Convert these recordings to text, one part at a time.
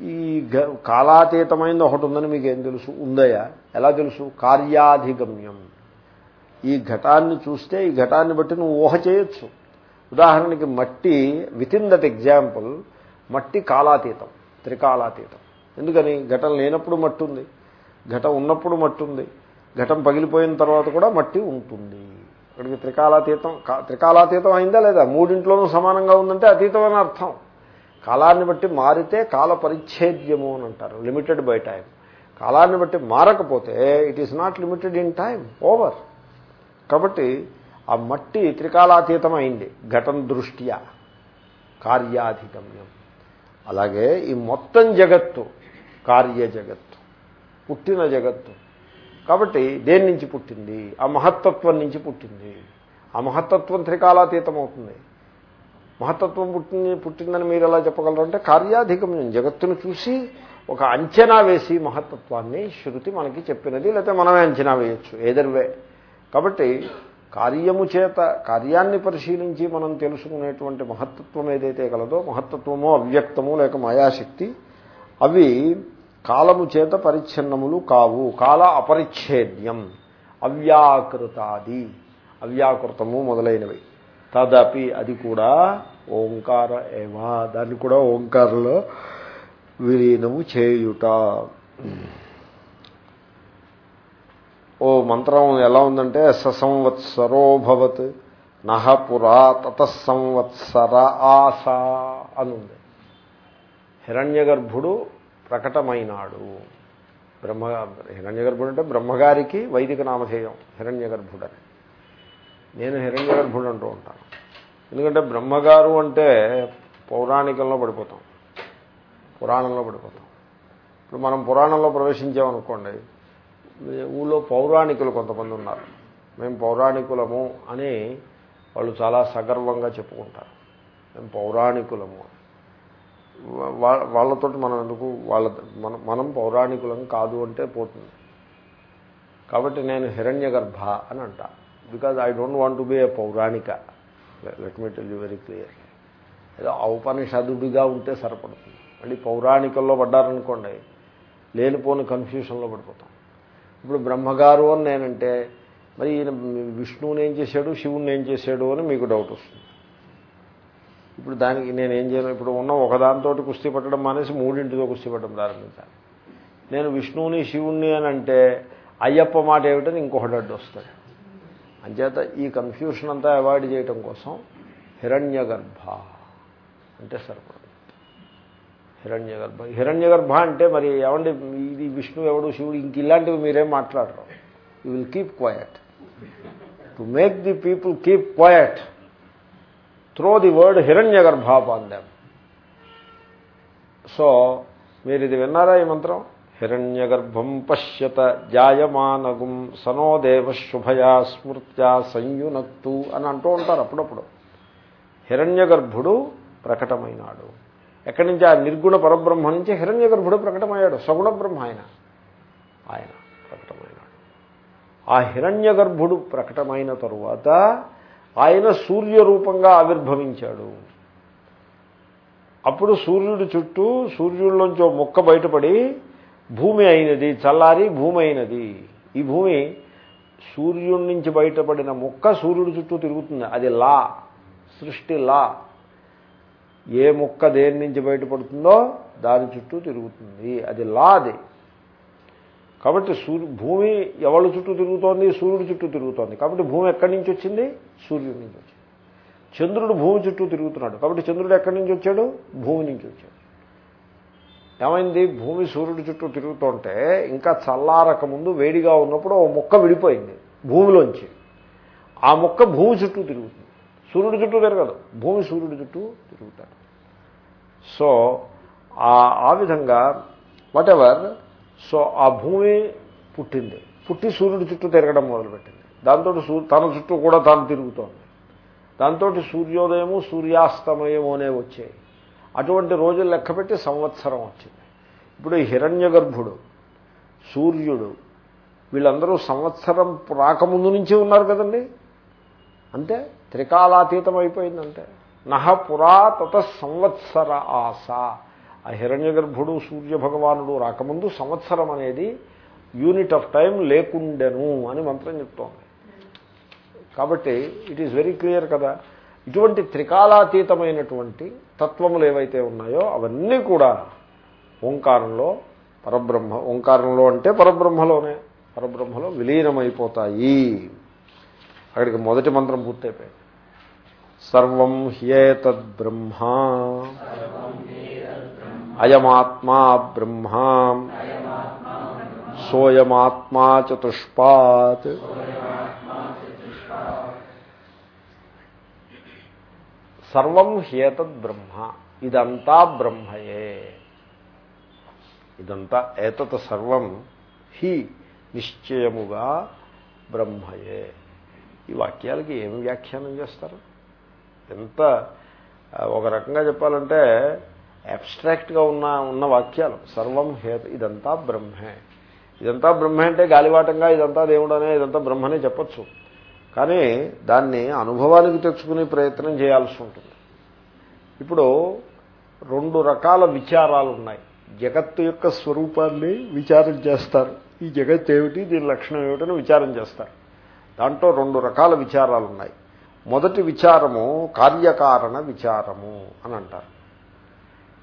ఈ గ- కాలాతీతమైనది ఒకటి ఉందని మీకు ఏం తెలుసు? ఉందయా ఎలా తెలుసు? కార్యాధిగమ్యం. ఈ ఘటాన్ని చూస్తే ఈ ఘటాన్ని బట్టి నువ్వు ఊహ చేయొచ్చు. ఉదాహరణకి మట్టి విత్ ఇన్ దట్ ఎగ్జాంపుల్ మట్టి కాలాతీతం త్రికాలాతీతం. ఎందుకని? ఘటం లేనప్పుడు మట్టి ఉంది ఘటం ఉన్నప్పుడు మట్టి ఉంది ఘటం పగిలిపోయిన తర్వాత కూడా మట్టి ఉంటుంది. ఇక్కడికి త్రికాలాతీతం కా- త్రికాలాతీతం అయిందా లేదా? మూడింట్లోనూ సమానంగా ఉందంటే అతీతం అని అర్థం. కాలాన్ని బట్టి మారితే కాల పరిచ్ఛేద్యము అని అంటారు లిమిటెడ్ బై టైం కాలాన్ని బట్టి మారకపోతే it is not limited in time over కాబట్టి ఆ మట్టి త్రికాలాతీతం అయింది ఘటన దృష్ట్యా కార్యాధిగమ్యం. అలాగే ఈ మొత్తం జగత్తు కార్య జగత్తు పుట్టిన జగత్తు. కాబట్టి దేని నుంచి పుట్టింది? ఆ మహత్తత్వం నుంచి పుట్టింది. ఆ మహత్తత్వం త్రికాలాతీతం అవుతుంది మహత్తత్వం పుట్టింది పుట్టిందని మీరు ఎలా చెప్పగలరంటే కార్యాధిగమ్యం జగత్తును చూసి ఒక అంచనా వేసి మహత్తత్వాన్ని శృతి మనకి చెప్పినది లేకపోతే మనమే అంచనా వేయచ్చు ఏదర్వే కాబట్టి కార్యము చేత కార్యాన్ని పరిశీలించి మనం తెలుసుకునేటువంటి మహత్తత్వం ఏదైతే కలదో మహత్తత్వము అవ్యక్తము లేక మాయాశక్తి అవి కాలము చేత పరిచ్ఛిన్నములు కావు. కాల అపరిచ్ఛేద్యం అవ్యాకృతాది. అవ్యాకృతము మొదలైనవి. తదపి అది కూడా ఓంకార ఏవా. దాన్ని కూడా ఓంకారంలో విలీనము చేయుట. ఓ మంత్రం ఎలా ఉందంటే ససంవత్సరోభవత్ నహ పురా తత సంవత్సర ఆస అని ఉంది హిరణ్యగర్భుడు ప్రకటమైనాడు. బ్రహ్మ హిరణ్యగర్భుడు అంటే బ్రహ్మగారికి వైదిక నామధేయం హిరణ్యగర్భుడు అని నేను హిరణ్య గర్భుడు అంటూ ఉంటాను. ఎందుకంటే బ్రహ్మగారు అంటే పౌరాణికంలో పడిపోతాం. పురాణంలో పడిపోతాం. ఇప్పుడు మనం పురాణంలో ప్రవేశించామనుకోండి ఊళ్ళో పౌరాణికులు కొంతమంది ఉన్నారు. మేము పౌరాణికులము అని వాళ్ళు చాలా సగర్వంగా చెప్పుకుంటారు. మేము పౌరాణికులము వాళ్ళతో వాళ్ళతోటి మనం ఎందుకు వాళ్ళ మనం మనం పౌరాణికులం కాదు అంటే పోతుంది. కాబట్టి నేను హిరణ్య గర్భ అని అంటాను because I don't want to be a పౌరాణిక let me tell you very clear ఏదో ఔపనిషదుడిగా ఉంటే సరిపడుతుంది. మళ్ళీ పౌరాణికల్లో పడ్డారనుకోండి లేనిపోని కన్ఫ్యూషన్లో పడిపోతాం. ఇప్పుడు బ్రహ్మగారు అని నేనంటే మరి ఈయన విష్ణువుని ఏం చేశాడు శివుణ్ణి ఏం చేశాడు అని మీకు డౌట్ వస్తుంది. ఇప్పుడు దానికి నేను ఏం చేయను ఇప్పుడు ఉన్న ఒకదాంతో కుస్తీ పట్టడం మానేసి మూడింటితో కుస్తీ పట్టడం ప్రారంభించాను. నేను విష్ణువుని శివుణ్ణి అని అంటే అయ్యప్ప మాట ఏమిటని ఇంకొకటి అడ్డు వస్తాడు అంచేత ఈ కన్ఫ్యూషన్ అంతా అవాయిడ్ చేయటం కోసం హిరణ్య గర్భ అంటే సరిపడదు. హిరణ్య గర్భ హిరణ్య గర్భ అంటే మరి ఏమండి ఇది విష్ణు ఎవడు శివుడు ఇంక ఇలాంటివి మీరేం మాట్లాడరు. You will keep quiet to make the people keep quiet throw the word హిరణ్య గర్భ పాందాం సో మీరు ఇది విన్నారా ఈ మంత్రం? హిరణ్యగర్భం పశ్యత జాయమానగుం సనోదేవ శుభయా స్మృత్యా సంయునక్తు అని అంటూ ఉంటారు అప్పుడప్పుడు. హిరణ్యగర్భుడు ప్రకటమైనాడు. ఎక్కడి నుంచి? ఆ నిర్గుణ పరబ్రహ్మ నుంచి హిరణ్యగర్భుడు ప్రకటమయ్యాడు. సగుణ బ్రహ్మ ఆయన. ఆయన ప్రకటమైనాడు. ఆ హిరణ్యగర్భుడు ప్రకటమైన తరువాత ఆయన సూర్యరూపంగా ఆవిర్భవించాడు. అప్పుడు సూర్యుడి చుట్టూ సూర్యుడిలోంచి ఓ మొక్క బయటపడి భూమి అయినది చల్లారి భూమి అయినది. ఈ భూమి సూర్యుడి నుంచి బయటపడిన మొక్క సూర్యుడి చుట్టూ తిరుగుతుంది. అది లా సృష్టి లా. ఏ మొక్క దేని నుంచి బయటపడుతుందో దాని చుట్టూ తిరుగుతుంది. అది లా అది కాబట్టి సూర్యు భూమి ఎవరి చుట్టూ తిరుగుతోంది? సూర్యుడి చుట్టూ తిరుగుతోంది. కాబట్టి భూమి ఎక్కడి నుంచి వచ్చింది? సూర్యుడి నుంచి వచ్చింది. చంద్రుడు భూమి చుట్టూ తిరుగుతున్నాడు. కాబట్టి చంద్రుడు ఎక్కడి నుంచి వచ్చాడు? భూమి నుంచి వచ్చాడు. ఏమైంది? భూమి సూర్యుడి చుట్టూ తిరుగుతుంటే ఇంకా చల్లారక ముందు వేడిగా ఉన్నప్పుడు ఓ మొక్క విడిపోయింది భూమిలోంచి. ఆ మొక్క భూమి చుట్టూ తిరుగుతుంది. సూర్యుడి చుట్టూ తిరగదు. భూమి సూర్యుడి చుట్టూ తిరుగుతాడు సో ఆ విధంగా విధంగా ఎవర్ సో ఆ భూమి పుట్టింది. పుట్టి సూర్యుడి చుట్టూ తిరగడం మొదలుపెట్టింది. దాంతో తన చుట్టూ కూడా తాను తిరుగుతోంది. దాంతో సూర్యోదయము సూర్యాస్తమయము అనే వచ్చాయి. అటువంటి రోజులు లెక్కపెట్టి సంవత్సరం వచ్చింది. ఇప్పుడు హిరణ్య గర్భుడు సూర్యుడు వీళ్ళందరూ సంవత్సరం రాకముందు నుంచి ఉన్నారు కదండి? అంతే త్రికాలాతీతం అయిపోయిందంటే. నహ పురా తత సంవత్సర ఆశ ఆ హిరణ్య గర్భుడు సూర్య భగవానుడు రాకముందు సంవత్సరం అనేది యూనిట్ ఆఫ్ టైం లేకుండెను అని మంత్రం చెప్తోంది. కాబట్టి ఇట్ ఈస్ వెరీ క్లియర్ కదా. ఇటువంటి త్రికాలాతీతమైనటువంటి తత్వములు ఏవైతే ఉన్నాయో అవన్నీ కూడా ఓంకారంలో పరబ్రహ్మ ఓంకారంలో అంటే పరబ్రహ్మలోనే పరబ్రహ్మలో విలీనమైపోతాయి. అక్కడికి మొదటి మంత్రం పూర్తయిపోయింది. సర్వం హ్యేతద్బ్రహ్మ అయమాత్మా బ్రహ్మ. సోయమాత్మా చతుష్పాత్. సర్వం హ్యేతద్ బ్రహ్మ. ఇదంతా బ్రహ్మయే. ఇదంతా ఏతత్ సర్వం హి నిశ్చయముగా బ్రహ్మయే. ఈ వాక్యాలకి ఏమి వ్యాఖ్యానం చేస్తారు? ఎంత ఒక రకంగా చెప్పాలంటే అబ్స్ట్రాక్ట్గా ఉన్న ఉన్న వాక్యాలు. సర్వం హేత ఇదంతా బ్రహ్మే. ఇదంతా బ్రహ్మే అంటే గాలివాటంగా ఇదంతా దేవుడనే ఇదంతా బ్రహ్మనే చెప్పచ్చు. కానీ దాన్ని అనుభవానికి తెచ్చుకునే ప్రయత్నం చేయాల్సి ఉంటుంది. ఇప్పుడు రెండు రకాల విచారాలు ఉన్నాయి జగత్తు యొక్క స్వరూపాన్ని విచారం చేస్తారు. ఈ జగత్ ఏమిటి దీని లక్షణం ఏమిటని విచారం చేస్తారు. దాంట్లో రెండు రకాల విచారాలు ఉన్నాయి మొదటి విచారము కార్యకారణ విచారము అని అంటారు.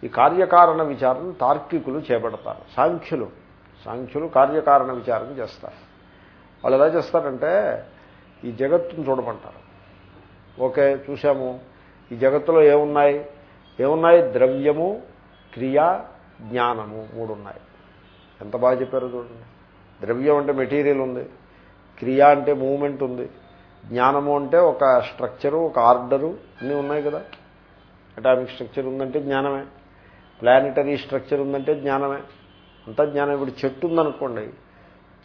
ఈ కార్యకారణ విచారం తార్కికులు చేపడతారు. సాంఖ్యులు సాంఖ్యులు కార్యకారణ విచారం చేస్తారు. వాళ్ళు ఎలా చేస్తారంటే ఈ జగత్తును చూడమంటారు. ఓకే చూసాము ఈ జగత్తులో ఏమున్నాయి? ఏమున్నాయి? ద్రవ్యము క్రియ జ్ఞానము మూడు ఉన్నాయి ఎంత బాగా చెప్పారు చూడండి. ద్రవ్యం అంటే మెటీరియల్ ఉంది. క్రియ అంటే మూమెంట్ ఉంది. జ్ఞానము అంటే ఒక స్ట్రక్చరు ఒక ఆర్డరు అన్నీ ఉన్నాయి కదా. అటామిక్ స్ట్రక్చర్ ఉందంటే జ్ఞానమే. ప్లానిటరీ స్ట్రక్చర్ ఉందంటే జ్ఞానమే. అంతా జ్ఞానం. ఇప్పుడు చెట్టు ఉందనుకోండి.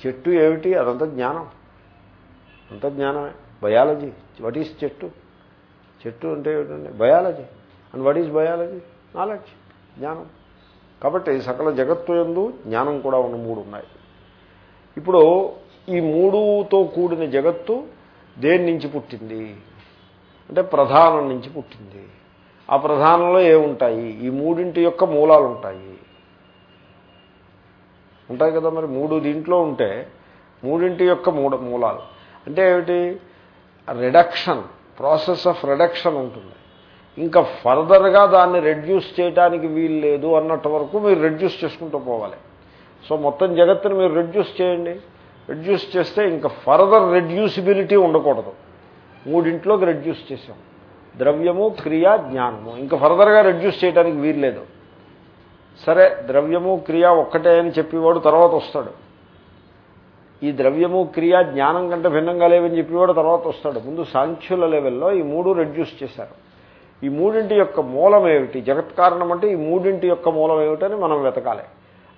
చెట్టు ఏమిటి? అదంతా జ్ఞానం. అంత జ్ఞానమే బయాలజీ వాట్ ఈజ్ చెట్టు? చెట్టు అంటే ఏమిటండి? Biology and what is biology knowledge జ్ఞానం. కాబట్టి సకల జగత్తు ఎందు జ్ఞానం కూడా ఉన్న మూడు ఉన్నాయి. ఇప్పుడు ఈ మూడుతో కూడిన జగత్తు దేని నుంచి పుట్టింది? అంటే ప్రధానం నుంచి పుట్టింది. ఆ ప్రధానంలో ఏముంటాయి? ఈ మూడింటి యొక్క మూలాలు ఉంటాయి ఉంటాయి కదా మరి? మూడు దీంట్లో ఉంటే మూడింటి యొక్క మూడ మూలాలు. అంటే ఏమిటి? రిడక్షన్ ప్రాసెస్ ఆఫ్ రిడక్షన్ ఉంటుంది. ఇంకా ఫర్దర్గా దాన్ని రెడ్యూస్ చేయడానికి వీలు లేదు అన్నట్టు వరకు మీరు రెడ్యూస్ చేసుకుంటూ పోవాలి. సో మొత్తం జగత్తుని మీరు రెడ్యూస్ చేయండి. రెడ్యూస్ చేస్తే ఇంకా ఫర్దర్ రెడ్యూసిబిలిటీ ఉండకూడదు. మూడింట్లోకి రెడ్యూస్ చేసాం ద్రవ్యము క్రియ జ్ఞానము. ఇంకా ఫర్దర్గా రెడ్యూస్ చేయడానికి వీలు లేదు. సరే ద్రవ్యము క్రియ ఒక్కటే అని చెప్పేవాడు తర్వాత వస్తాడు. ఈ ద్రవ్యము క్రియ జ్ఞానం కంటే భిన్నంగా లేవని చెప్పేవాడు తర్వాత వస్తాడు. ముందు సాంఖ్యుల లెవెల్లో ఈ మూడు రెడ్యూస్ చేశారు. ఈ మూడింటి యొక్క మూలం ఏమిటి? జగత్ కారణం అంటే ఈ మూడింటి యొక్క మూలం ఏమిటని మనం వెతకాలి.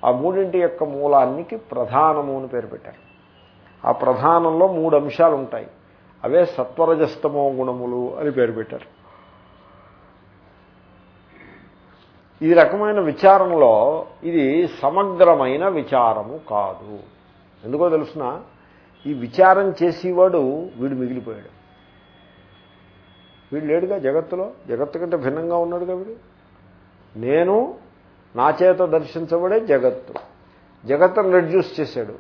ఆ మూడింటి యొక్క మూలానికి ప్రధానము అని పేరు పెట్టారు. ఆ ప్రధానంలో మూడు అంశాలు ఉంటాయి. అవే సత్వరజస్తమో గుణములు అని పేరు పెట్టారు. ఈ రకమైన విచారంలో ఇది సమగ్రమైన విచారము కాదు. ఎందుకో తెలుసిన ఈ విచారం చేసేవాడు వీడు మిగిలిపోయాడు. వీడు లేడుగా జగత్తులో? జగత్తు కంటే భిన్నంగా ఉన్నాడుగా వీడు? నేను నా చేత దర్శించబడే జగత్తు. జగత్తును రెడ్యూస్ చేశాడు.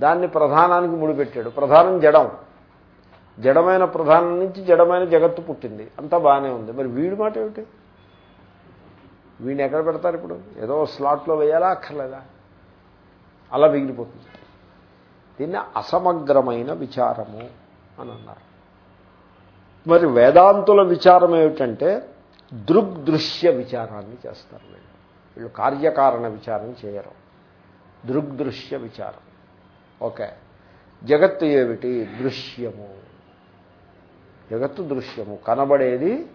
దాన్ని ప్రధానానికి ముడిపెట్టాడు. ప్రధానం జడం. జడమైన ప్రధానం నుంచి జడమైన జగత్తు పుట్టింది. అంతా బాగానే ఉంది. మరి వీడి మాట ఏమిటి? వీడిని ఎక్కడ పెడతారు ఇప్పుడు? ఏదో స్లాట్లో వేయాలా? అక్కర్లేదా? అలా మిగిలిపోతుంది. దీన్ని అసమగ్రమైన విచారము అని అన్నారు. మరి వేదాంతుల విచారం ఏమిటంటే దృగ్దృశ్య విచారాన్ని చేస్తారు వీళ్ళు. వీళ్ళు కార్యకారణ విచారం చేయరు. దృగ్దృశ్య విచారం. ఓకే. జగత్తు ఏమిటి? దృశ్యము. జగత్తు దృశ్యము. కనబడేది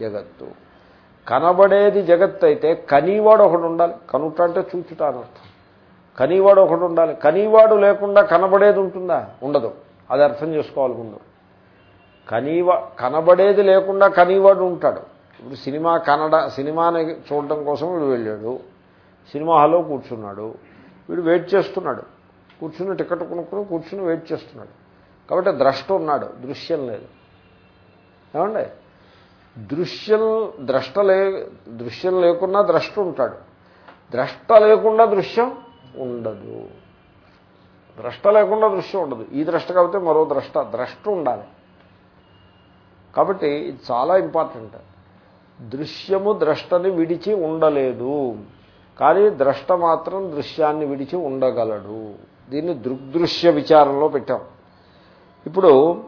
జగత్తు. కనబడేది జగత్తు అయితే కనీవాడు ఒకడు ఉండాలి. కనుట అంటే చూచుట అనర్థం. కనీవాడు ఒకడు ఉండాలి. కనీవాడు లేకుండా కనబడేది ఉంటుందా? ఉండదు. అది అర్థం చేసుకోవాలి ముందు. కనీవ కనబడేది లేకుండా కనీవాడు ఉంటాడు. ఇప్పుడు సినిమా కన్నడ సినిమాని చూడటం కోసం వీడు వెళ్ళాడు. సినిమా హాల్లో కూర్చున్నాడు. వీడు వెయిట్ చేస్తున్నాడు. కూర్చుని టికెట్ కొనుక్కుని కూర్చుని వెయిట్ చేస్తున్నాడు. కాబట్టి ద్రష్ట ఉన్నాడు. దృశ్యం లేదు. ఏమండి? దృశ్యం ద్రష్ట లే దృశ్యం లేకున్నా ద్రష్ట ఉంటాడు. ద్రష్ట లేకుండా దృశ్యం ఉండదు. ద్రష్ట లేకుండా దృశ్యం ఉండదు. ఈ ద్రష్ట కాబట్టి మరో ద్రష్ట ద్రష్ట ఉండాలి. కాబట్టి ఇది చాలా ఇంపార్టెంట్. దృశ్యము ద్రష్టని విడిచి ఉండలేదు. కానీ ద్రష్ట మాత్రం దృశ్యాన్ని విడిచి ఉండగలడు. దీన్ని దృగ్దృశ్య విచారంలో పెట్టాం. ఇప్పుడు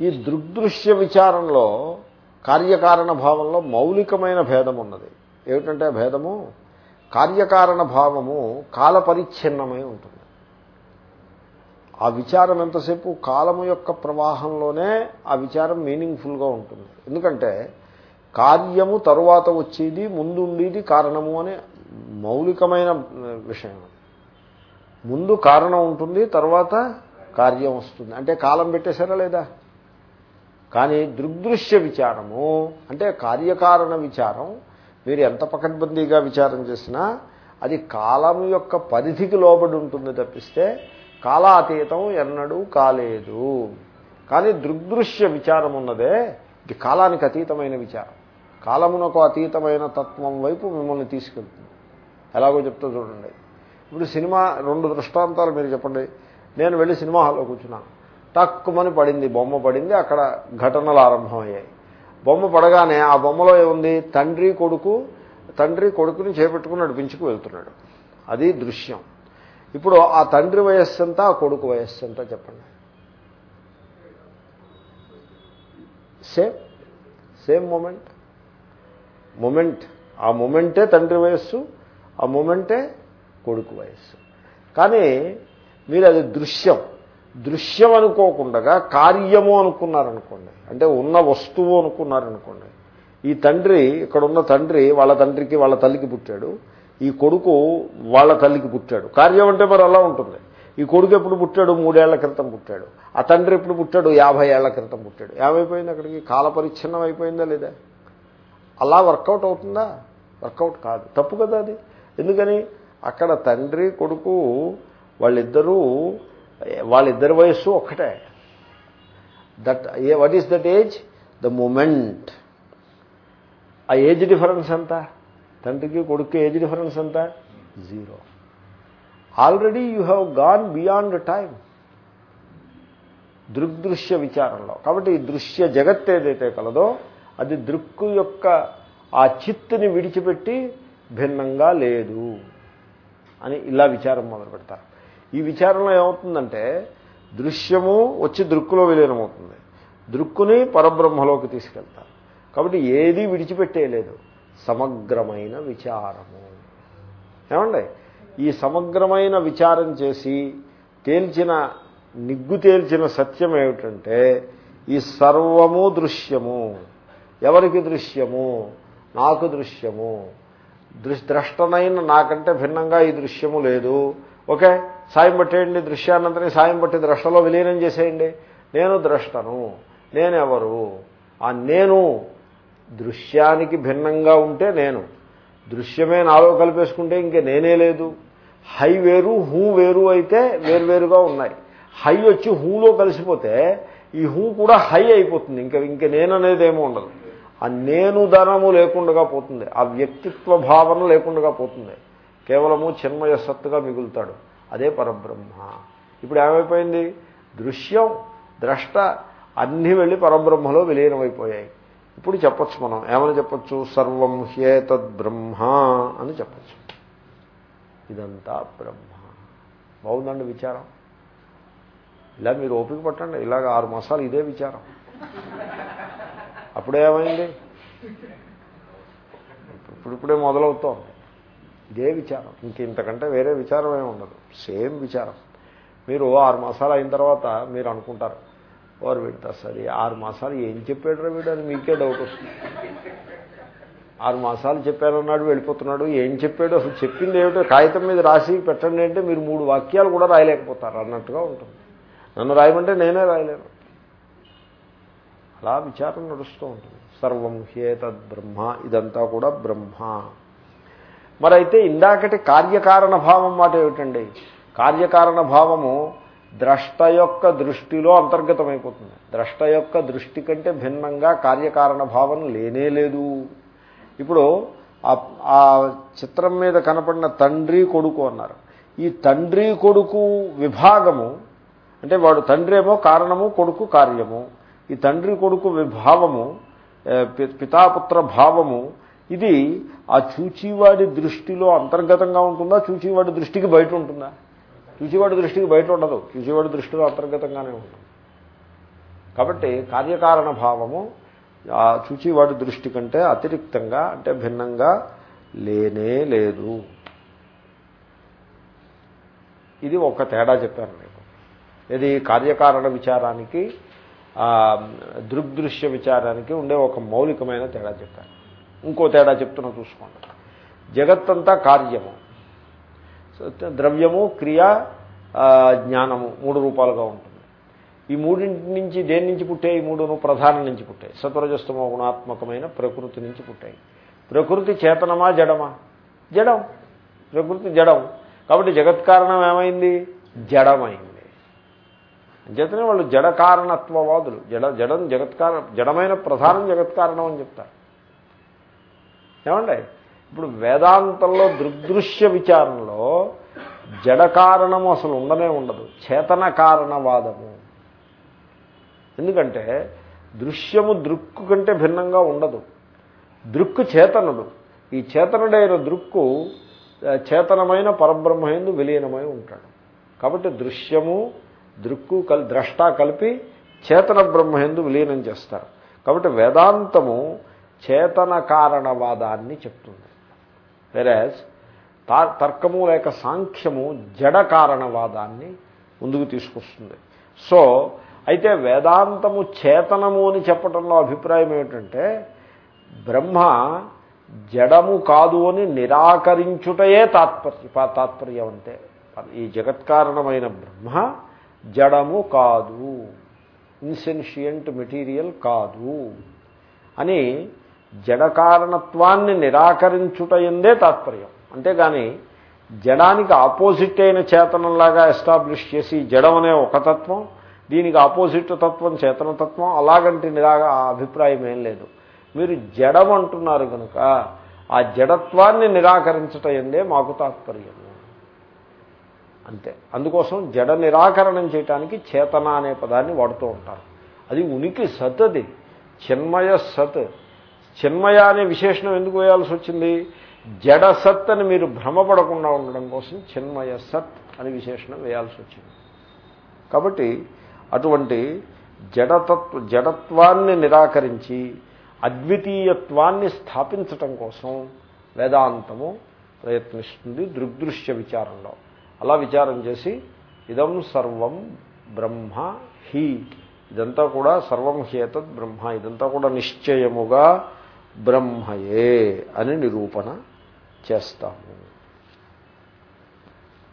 ఈ దృగ్దృశ్య విచారంలో కార్యకారణ భావంలో మౌలికమైన భేదం ఉన్నది ఏమిటంటే భేదము? కార్యకారణ భావము కాలపరిచ్ఛిన్నమై ఉంటుంది. ఆ విచారం ఎంతసేపు? కాలము యొక్క ప్రవాహంలోనే ఆ విచారం మీనింగ్ఫుల్గా ఉంటుంది. ఎందుకంటే కార్యము తరువాత వచ్చేది ముందు ఉండేది కారణము అనే మౌలికమైన విషయం. ముందు కారణం ఉంటుంది తర్వాత కార్యం వస్తుంది. అంటే కాలం పెట్టేశారా లేదా? కానీ దృగ్దృశ్య విచారము అంటే కార్యకారణ విచారం మీరు ఎంత పకడ్బందీగా విచారం చేసినా అది కాలం యొక్క పరిధికి లోబడి ఉంటుంది తప్పిస్తే కాలాతీతం ఎన్నడూ కాలేదు. కానీ దృగ్దృశ్య విచారం ఉన్నదే ఇది కాలానికి అతీతమైన విచారం. కాలమునకు అతీతమైన తత్వం వైపు మిమ్మల్ని తీసుకెళ్తుంది. ఎలాగో చెప్తా చూడండి. ఇప్పుడు సినిమా రెండు దృష్టాంతాలు మీరు చెప్పండి. నేను వెళ్ళి సినిమా హాల్లో కూర్చున్నాను. తక్కువని పడింది బొమ్మ పడింది అక్కడ ఘటనలు ఆరంభమయ్యాయి. బొమ్మ పడగానే ఆ బొమ్మలో ఏముంది? తండ్రి కొడుకు తండ్రి కొడుకుని చేపెట్టుకుని నడిపించుకు వెళ్తున్నాడు. అది దృశ్యం. ఇప్పుడు ఆ తండ్రి వయస్సు ఎంత ఆ కొడుకు వయస్సు ఎంత చెప్పండి. సేమ్ సేమ్ మూమెంట్ మూమెంట్ ఆ మూమెంటే తండ్రి వయస్సు ఆ మూమెంటే కొడుకు వయస్సు. కానీ మీరు అది దృశ్యం. దృశ్యం అనుకోకుండా కార్యము అనుకున్నారనుకోండి. అంటే ఉన్న వస్తువు అనుకున్నారనుకోండి. ఈ తండ్రి ఇక్కడ ఉన్న తండ్రి వాళ్ళ తండ్రికి వాళ్ళ తల్లికి పుట్టాడు. ఈ కొడుకు వాళ్ళ తల్లికి పుట్టాడు. కార్యం అంటే మరి అలా ఉంటుంది. ఈ కొడుకు ఎప్పుడు పుట్టాడు? మూడేళ్ళ క్రితం పుట్టాడు. ఆ తండ్రి ఎప్పుడు పుట్టాడు? యాభై ఏళ్ళ క్రితం పుట్టాడు. ఏమైపోయింది అక్కడికి? కాలపరిచ్ఛిన్నం అయిపోయిందా లేదా? అలా వర్కౌట్ అవుతుందా? వర్కౌట్ కాదు. తప్పు కదా అది. ఎందుకని? అక్కడ తండ్రి కొడుకు వాళ్ళిద్దరూ వాళ్ళిద్దరి వయస్సు ఒక్కటే. That what is that age the moment ఆ ఏజ్ డిఫరెన్స్ ఎంత? తండ్రికి కొడుకు ఏజ్ డిఫరెన్స్ ఎంత? Zero already you have gone beyond time దృగ్దృశ్య విచారంలో. కాబట్టి ఈ దృశ్య జగత్ ఏదైతే కలదో అది దృక్కు యొక్క ఆ చిత్తుని విడిచిపెట్టి భిన్నంగా లేదు అని ఇలా విచారం మొదలు పెడతారు ఈ విచారంలో ఏమవుతుందంటే దృశ్యము వచ్చి దృక్కులో విలీనమవుతుంది. దృక్కుని పరబ్రహ్మలోకి తీసుకెళ్తారు. కాబట్టి ఏది విడిచిపెట్టేయలేదు. సమగ్రమైన విచారము. ఏమండి? ఈ సమగ్రమైన విచారం చేసి తేల్చిన నిగ్గు తేల్చిన సత్యం ఏమిటంటే ఈ సర్వము దృశ్యము. ఎవరికి దృశ్యము? నాకు దృశ్యము. ద్రష్టనైన నాకంటే భిన్నంగా ఈ దృశ్యము లేదు. ఓకే? సాయం పట్టేయండి దృశ్యానంతని సాయం పట్టి ద్రష్టలో విలీనం చేసేయండి. నేను ద్రష్టను నేనెవరు? ఆ నేను దృశ్యానికి భిన్నంగా ఉంటే నేను. దృశ్యమే నాలో కలిపేసుకుంటే ఇంక నేనే లేదు. హై వేరు హూ వేరు అయితే వేరువేరుగా ఉన్నాయి. హై వచ్చి హూలో కలిసిపోతే ఈ హూ కూడా హై అయిపోతుంది. ఇంకా ఇంక నేననేది ఏమీ ఉండదు. ఆ నేను ధనము లేకుండా పోతుంది. ఆ వ్యక్తిత్వ భావన లేకుండా పోతుంది. కేవలము చిన్మయ సత్తుగా మిగులుతాడు. అదే పరబ్రహ్మ. ఇప్పుడు ఏమైపోయింది? దృశ్యం ద్రష్ట అన్నీ వెళ్ళి పరబ్రహ్మలో విలీనమైపోయాయి. ఇప్పుడు చెప్పచ్చు మనం. ఏమని చెప్పచ్చు? సర్వం హ్యేతద్ బ్రహ్మ అని చెప్పచ్చు. ఇదంతా బ్రహ్మ. బాగుందండి విచారం. ఇలా మీరు ఓపిక పట్టండి. ఇలాగ ఆరు మాసాలు ఇదే విచారం. అప్పుడేమైంది? ఇప్పుడిప్పుడే మొదలవుతోంది. ఇదే విచారం. ఇంక ఇంతకంటే వేరే విచారం ఏమి ఉండదు. సేమ్ విచారం. మీరు ఆరు మాసాలు అయిన తర్వాత మీరు అనుకుంటారు వారు పెడతారు సరే ఆరు మాసాలు ఏం చెప్పాడు వీడు అని మీకే డౌట్ వస్తుంది. ఆరు మాసాలు చెప్పానన్నాడు వెళ్ళిపోతున్నాడు ఏం చెప్పాడు అసలు చెప్పింది ఏమిటో కాగితం మీద రాసి పెట్టండి అంటే మీరు మూడు వాక్యాలు కూడా రాయలేకపోతారు అన్నట్టుగా ఉంటుంది. నన్ను రాయమంటే నేనే రాయలేను. అలా విచారం నడుస్తూ ఉంటుంది. సర్వం హ్యేతద్ బ్రహ్మ ఇదంతా కూడా బ్రహ్మ. మరైతే ఇందాకటి కార్యకారణ భావం మాట ఏమిటండి? కార్యకారణ భావము ద్రష్ట యొక్క దృష్టిలో అంతర్గతమైపోతుంది. ద్రష్ట యొక్క దృష్టి కంటే భిన్నంగా కార్యకారణ భావం లేనే లేదు. ఇప్పుడు ఆ చిత్రం మీద కనపడిన తండ్రి కొడుకు అన్నారు. ఈ తండ్రి కొడుకు విభాగము అంటే వాడు తండ్రి ఏమో కారణము కొడుకు కార్యము. ఈ తండ్రి కొడుకు విభావము పితాపుత్ర భావము ఇది ఆ చూచివాడి దృష్టిలో అంతర్గతంగా ఉంటుందా? చూచివాడి దృష్టికి బయట ఉంటుందా? చూచివాడి దృష్టికి బయట ఉండదు. చూచివాడి దృష్టిలో అంతర్గతంగానే ఉంటుంది. కాబట్టి కార్యకారణ భావము ఆ చూచివాడి దృష్టి కంటే అతిరిక్తంగా అంటే భిన్నంగా లేనే లేదు. ఇది ఒక తేడా చెప్పాను మీకు. ఇది కార్యకారణ విచారానికి దృగ్దృశ్య విచారానికి ఉండే ఒక మౌలికమైన తేడా చెప్పాను. ఇంకో తేడా చెప్తున్నా చూసుకోండి. జగత్తంతా కార్యము. ద్రవ్యము క్రియ జ్ఞానము మూడు రూపాలుగా ఉంటుంది. ఈ మూడింటి నుంచి దేని నుంచి పుట్టాయి ఈ మూడును? ప్రధానం నుంచి పుట్టాయి. సత్వరజస్తమో గుణాత్మకమైన ప్రకృతి నుంచి పుట్టాయి. ప్రకృతి చేతనమా జడమా? జడం. ప్రకృతి జడం. కాబట్టి జగత్ కారణం ఏమైంది? జడమైంది. అంచేతనే వాళ్ళు జడ కారణత్వవాదులు జడ జడం జగత్కార జడమైన ప్రధానం జగత్కారణం అని చెప్తారు. ఏమండి? ఇప్పుడు వేదాంతంలో దృగ్దృశ్య విచారంలో జడ కారణము అసలు ఉండనే ఉండదు. చేతన కారణవాదము. ఎందుకంటే దృశ్యము దృక్కు కంటే భిన్నంగా ఉండదు. దృక్కు చేతనుడు. ఈ చేతనుడైన దృక్కు చేతనమైన పరబ్రహ్మయందు విలీనమై ఉంటాడు. కాబట్టి దృశ్యము దృక్కు కల్ ద్రష్ట కలిపి చేతన బ్రహ్మయందు విలీనం చేస్తారు. కాబట్టి వేదాంతము చేతన కారణవాదాన్ని చెప్తుంది. వెరాజ్ తర్కము లేక సాంఖ్యము జడ కారణవాదాన్ని ముందుకు తీసుకొస్తుంది. సో అయితే వేదాంతము చేతనము అని చెప్పడంలో అభిప్రాయం ఏమిటంటే బ్రహ్మ జడము కాదు అని నిరాకరించుటయే తాత్పర్య తాత్పర్యం అంటే. ఈ జగత్కారణమైన బ్రహ్మ జడము కాదు. ఇన్సెన్షియంట్ మెటీరియల్ కాదు. అని జడకారణత్వాన్ని నిరాకరించుట ఎందే తాత్పర్యం. అంతేగాని జడానికి ఆపోజిట్ అయిన చేతనంలాగా ఎస్టాబ్లిష్ చేసి జడం అనే ఒక తత్వం దీనికి ఆపోజిట్ తత్వం చేతనతత్వం అలాగంటి నిరాగా అభిప్రాయం ఏం లేదు. మీరు జడం అంటున్నారు కనుక ఆ జడత్వాన్ని నిరాకరించట ఎందే మాకు తాత్పర్యం అంతే. అందుకోసం జడ నిరాకరణం చేయటానికి చేతన అనే పదాన్ని వాడుతూ ఉంటారు. అది ఉనికి సత్ అది. చిన్మయ సత్. చిన్మయ అనే విశేషణం ఎందుకు వేయాల్సి వచ్చింది? జడ సత్ అని మీరు భ్రమపడకుండా ఉండడం కోసం చిన్మయ సత్ అని విశేషణం వేయాల్సి వచ్చింది. కాబట్టి అటువంటి జడతత్వ జడత్వాన్ని నిరాకరించి అద్వితీయత్వాన్ని స్థాపించటం కోసం వేదాంతము ప్రయత్నిస్తుంది దృగ్దృశ్య విచారంలో. అలా విచారం చేసి ఇదం సర్వం బ్రహ్మ హి ఇదంతా కూడా సర్వం హేతద్ బ్రహ్మ ఇదంతా కూడా నిశ్చయముగా బ్రహ్మయే అని నిరూపణ చేస్తాము.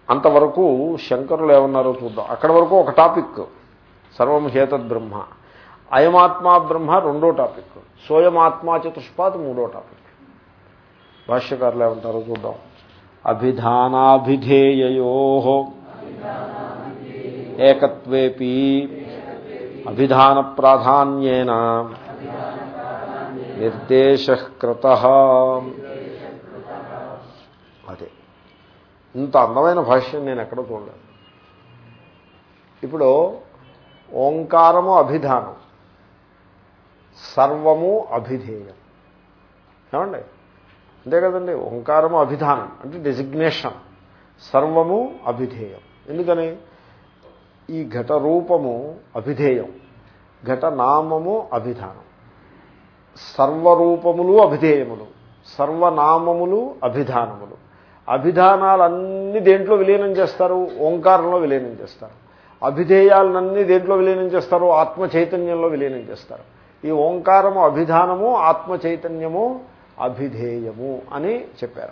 అంతవరకు శంకరులు ఏమన్నారో చూద్దాం. అక్కడ వరకు ఒక టాపిక్ సర్వం హేతద్ బ్రహ్మ. అయమాత్మా బ్రహ్మ రెండో టాపిక్ సోయమాత్మా చతుష్పాత్ మూడో టాపిక్. భాష్యకారులు ఏమంటారో చూద్దాం. అభిధానాభిధేయో ఏకత్వేపి అభిధాన ప్రాధాన్యేన నిర్దేశకృత. అదే. ఇంత అందమైన భాష్యం నేను ఎక్కడ చూడలేదు. ఇప్పుడు ఓంకారము అభిధానం. సర్వము అభిధేయం. ఏమండి? అంతే కదండి. ఓంకారము అభిధానం అంటే డెసిగ్నేషన్ సర్వము అభిధేయం. ఎందుకని? ఈ ఘట రూపము అభిధేయం. ఘట నామము అభిధానం. సర్వరూపములు అభిధేయములు సర్వనామములు అభిధానములు. అభిధానాలన్నీ దేంట్లో విలీనం చేస్తారు? ఓంకారంలో విలీనం చేస్తారు. అభిధేయాలన్నీ దేంట్లో విలీనం చేస్తారు? ఆత్మ చైతన్యంలో విలీనం చేస్తారు. ఈ ఓంకారము అభిధానము ఆత్మ చైతన్యము అభిధేయము అని చెప్పారు.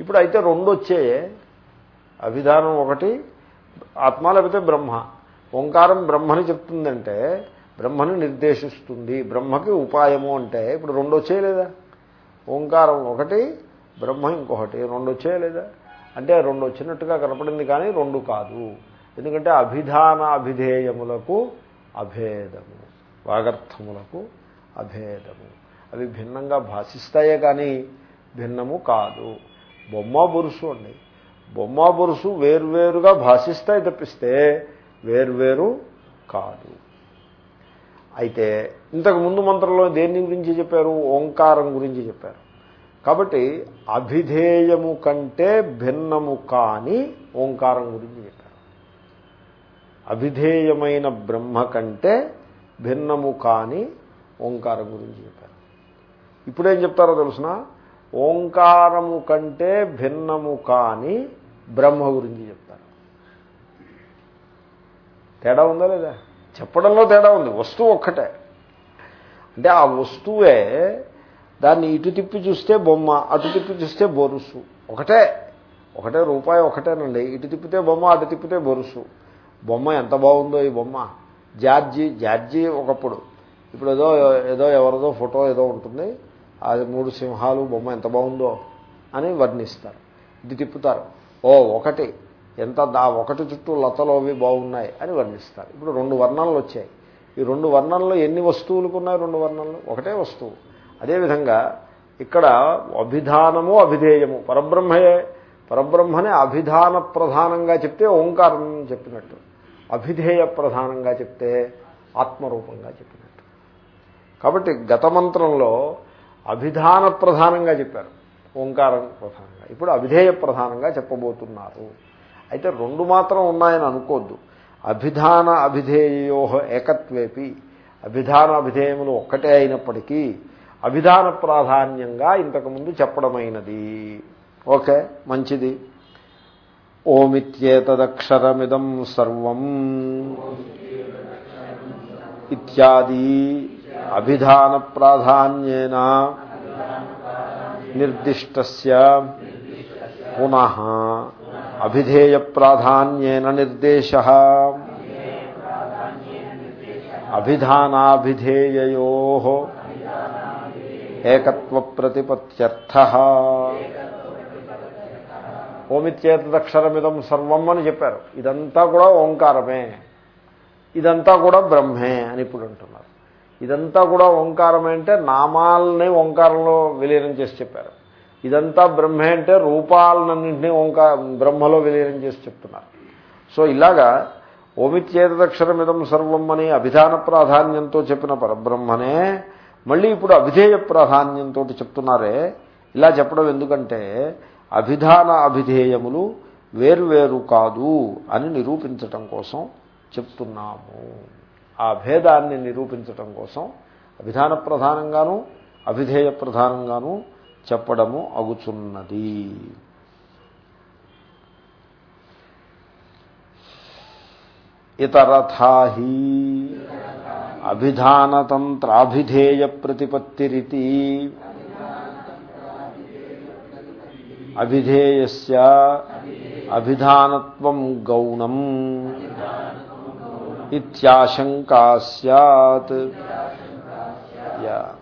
ఇప్పుడు అయితే రెండు వచ్చే అభిధానం ఒకటి ఆత్మ లేకపోతే బ్రహ్మ. ఓంకారం బ్రహ్మని చెప్తుందంటే బ్రహ్మని నిర్దేశిస్తుంది. బ్రహ్మకి ఉపాయము అంటే ఇప్పుడు రెండు వచ్చేయలేదా ఓంకారం ఒకటి బ్రహ్మ ఇంకొకటి. రెండు వచ్చేయలేదా అంటే రెండు వచ్చినట్టుగా కనపడింది కానీ రెండు కాదు. ఎందుకంటే అభిధాన అభిధేయములకు అభేదము. వాగర్థములకు అభేదము. అవి భిన్నంగా భాషిస్తాయే కానీ భిన్నము కాదు. బొమ్మ బొరుసు అండి. బొమ్మ బొరుసు వేర్వేరుగా భాషిస్తాయి తప్పిస్తే వేర్వేరు కాదు. అయితే ఇంతకు ముందు మంత్రంలో దేని గురించి చెప్పారు? ఓంకారం గురించి చెప్పారు. కాబట్టి అభిధేయము కంటే భిన్నము కాని ఓంకారం గురించి చెప్పారు. అభిధేయమైన బ్రహ్మ కంటే భిన్నము కాని ఓంకారం గురించి చెప్పారు. ఇప్పుడేం చెప్తారో తెలుసిన? ఓంకారము కంటే భిన్నము కాని బ్రహ్మ గురించి చెప్తారు. తేడా ఉందా లేదా? చెప్పడంలో తేడా ఉంది. వస్తువు ఒక్కటే. అంటే ఆ వస్తువే దాన్ని ఇటు తిప్పి చూస్తే బొమ్మ అటు తిప్పి చూస్తే బొరుసు. ఒకటే. ఒకటే రూపాయి ఒకటేనండి. ఇటు తిప్పితే బొమ్మ అటు తిప్పితే బొరుసు. బొమ్మ ఎంత బాగుందో ఈ బొమ్మ. జార్జి జార్జి ఒకప్పుడు. ఇప్పుడు ఏదో ఏదో ఎవరిదో ఫోటో ఏదో ఉంటుంది. అది మూడు సింహాలు బొమ్మ ఎంత బాగుందో అని వర్ణిస్తారు. ఇది తిప్పుతారు. ఓ ఒకటి. ఎంత దా ఒకటి చుట్టూ లతలు అవి బాగున్నాయి అని వర్ణిస్తారు. ఇప్పుడు రెండు వర్ణనలు వచ్చాయి. ఈ రెండు వర్ణనలు ఎన్ని వస్తువులకు ఉన్నాయి రెండు వర్ణనలు ఒకటే వస్తువు. అదేవిధంగా ఇక్కడ అభిధానము అభిధేయము. పరబ్రహ్మయే పరబ్రహ్మనే అభిధాన ప్రధానంగా చెప్తే ఓంకారం చెప్పినట్టు. అభిధేయ ప్రధానంగా చెప్తే ఆత్మరూపంగా చెప్పినట్టు. కాబట్టి గత మంత్రంలో అభిధాన ప్రధానంగా చెప్పారు. ఓంకారం ప్రధానంగా. ఇప్పుడు అభిధేయ ప్రధానంగా చెప్పబోతున్నారు. అయితే రెండు మాత్రం ఉన్నాయని అనుకోద్దు. అభిధాన అభిధేయో ఏకత్వేపి. అభిధాన అభిధేయములు ఒక్కటే అయినప్పటికీ అభిధాన ప్రాధాన్యంగా ఇంతకుముందు చెప్పడమైనది. ఓకే మంచిది. ఓమిత్యేతదక్షరమిదం సర్వం ఇత్యాది అభిధాన ప్రాధాన్యేన నిర్దిష్ట పునః అభిధేయ ప్రాధాన్యేన నిర్దేశ. అభిధానాభిధేయో ఏకత్వ ప్రతిపత్యర్థ ఓమిత్యేతదక్షరమిదం సర్వం అని చెప్పారు. ఇదంతా కూడా ఓంకారమే. ఇదంతా కూడా బ్రహ్మే అని ఇప్పుడు అంటున్నారు. ఇదంతా కూడా ఓంకారమే అంటే నామాలని ఓంకారంలో విలీనం చేసి చెప్పారు. ఇదంతా బ్రహ్మే అంటే రూపాలన్నింటినీ ఓంకా బ్రహ్మలో విలీనం చేసి చెప్తున్నారు. సో ఇలాగా ఓమిత్యేతదక్షరమిదం సర్వం అని అభిధాన ప్రాధాన్యంతో చెప్పిన పరబ్రహ్మనే మళ్ళీ ఇప్పుడు అభిధేయ ప్రాధాన్యంతో చెప్తున్నారే. ఇలా చెప్పడం ఎందుకంటే అభిధాన అభిధేయములు వేరువేరు కాదు అని నిరూపించటం కోసం చెప్తున్నాము. ఆ భేదాన్ని నిరూపించటం కోసం అభిధాన ప్రధానంగాను అభిధేయ ప్రధానంగాను చెప్పడము అగుచున్నది. ఇతరథాహి అభిధానతంత్రాభిధేయ ప్రతిపత్తిరితి అభిధేయస్య అభిధానత్వం గౌణం ఇత్యాశంకా సత్ యా.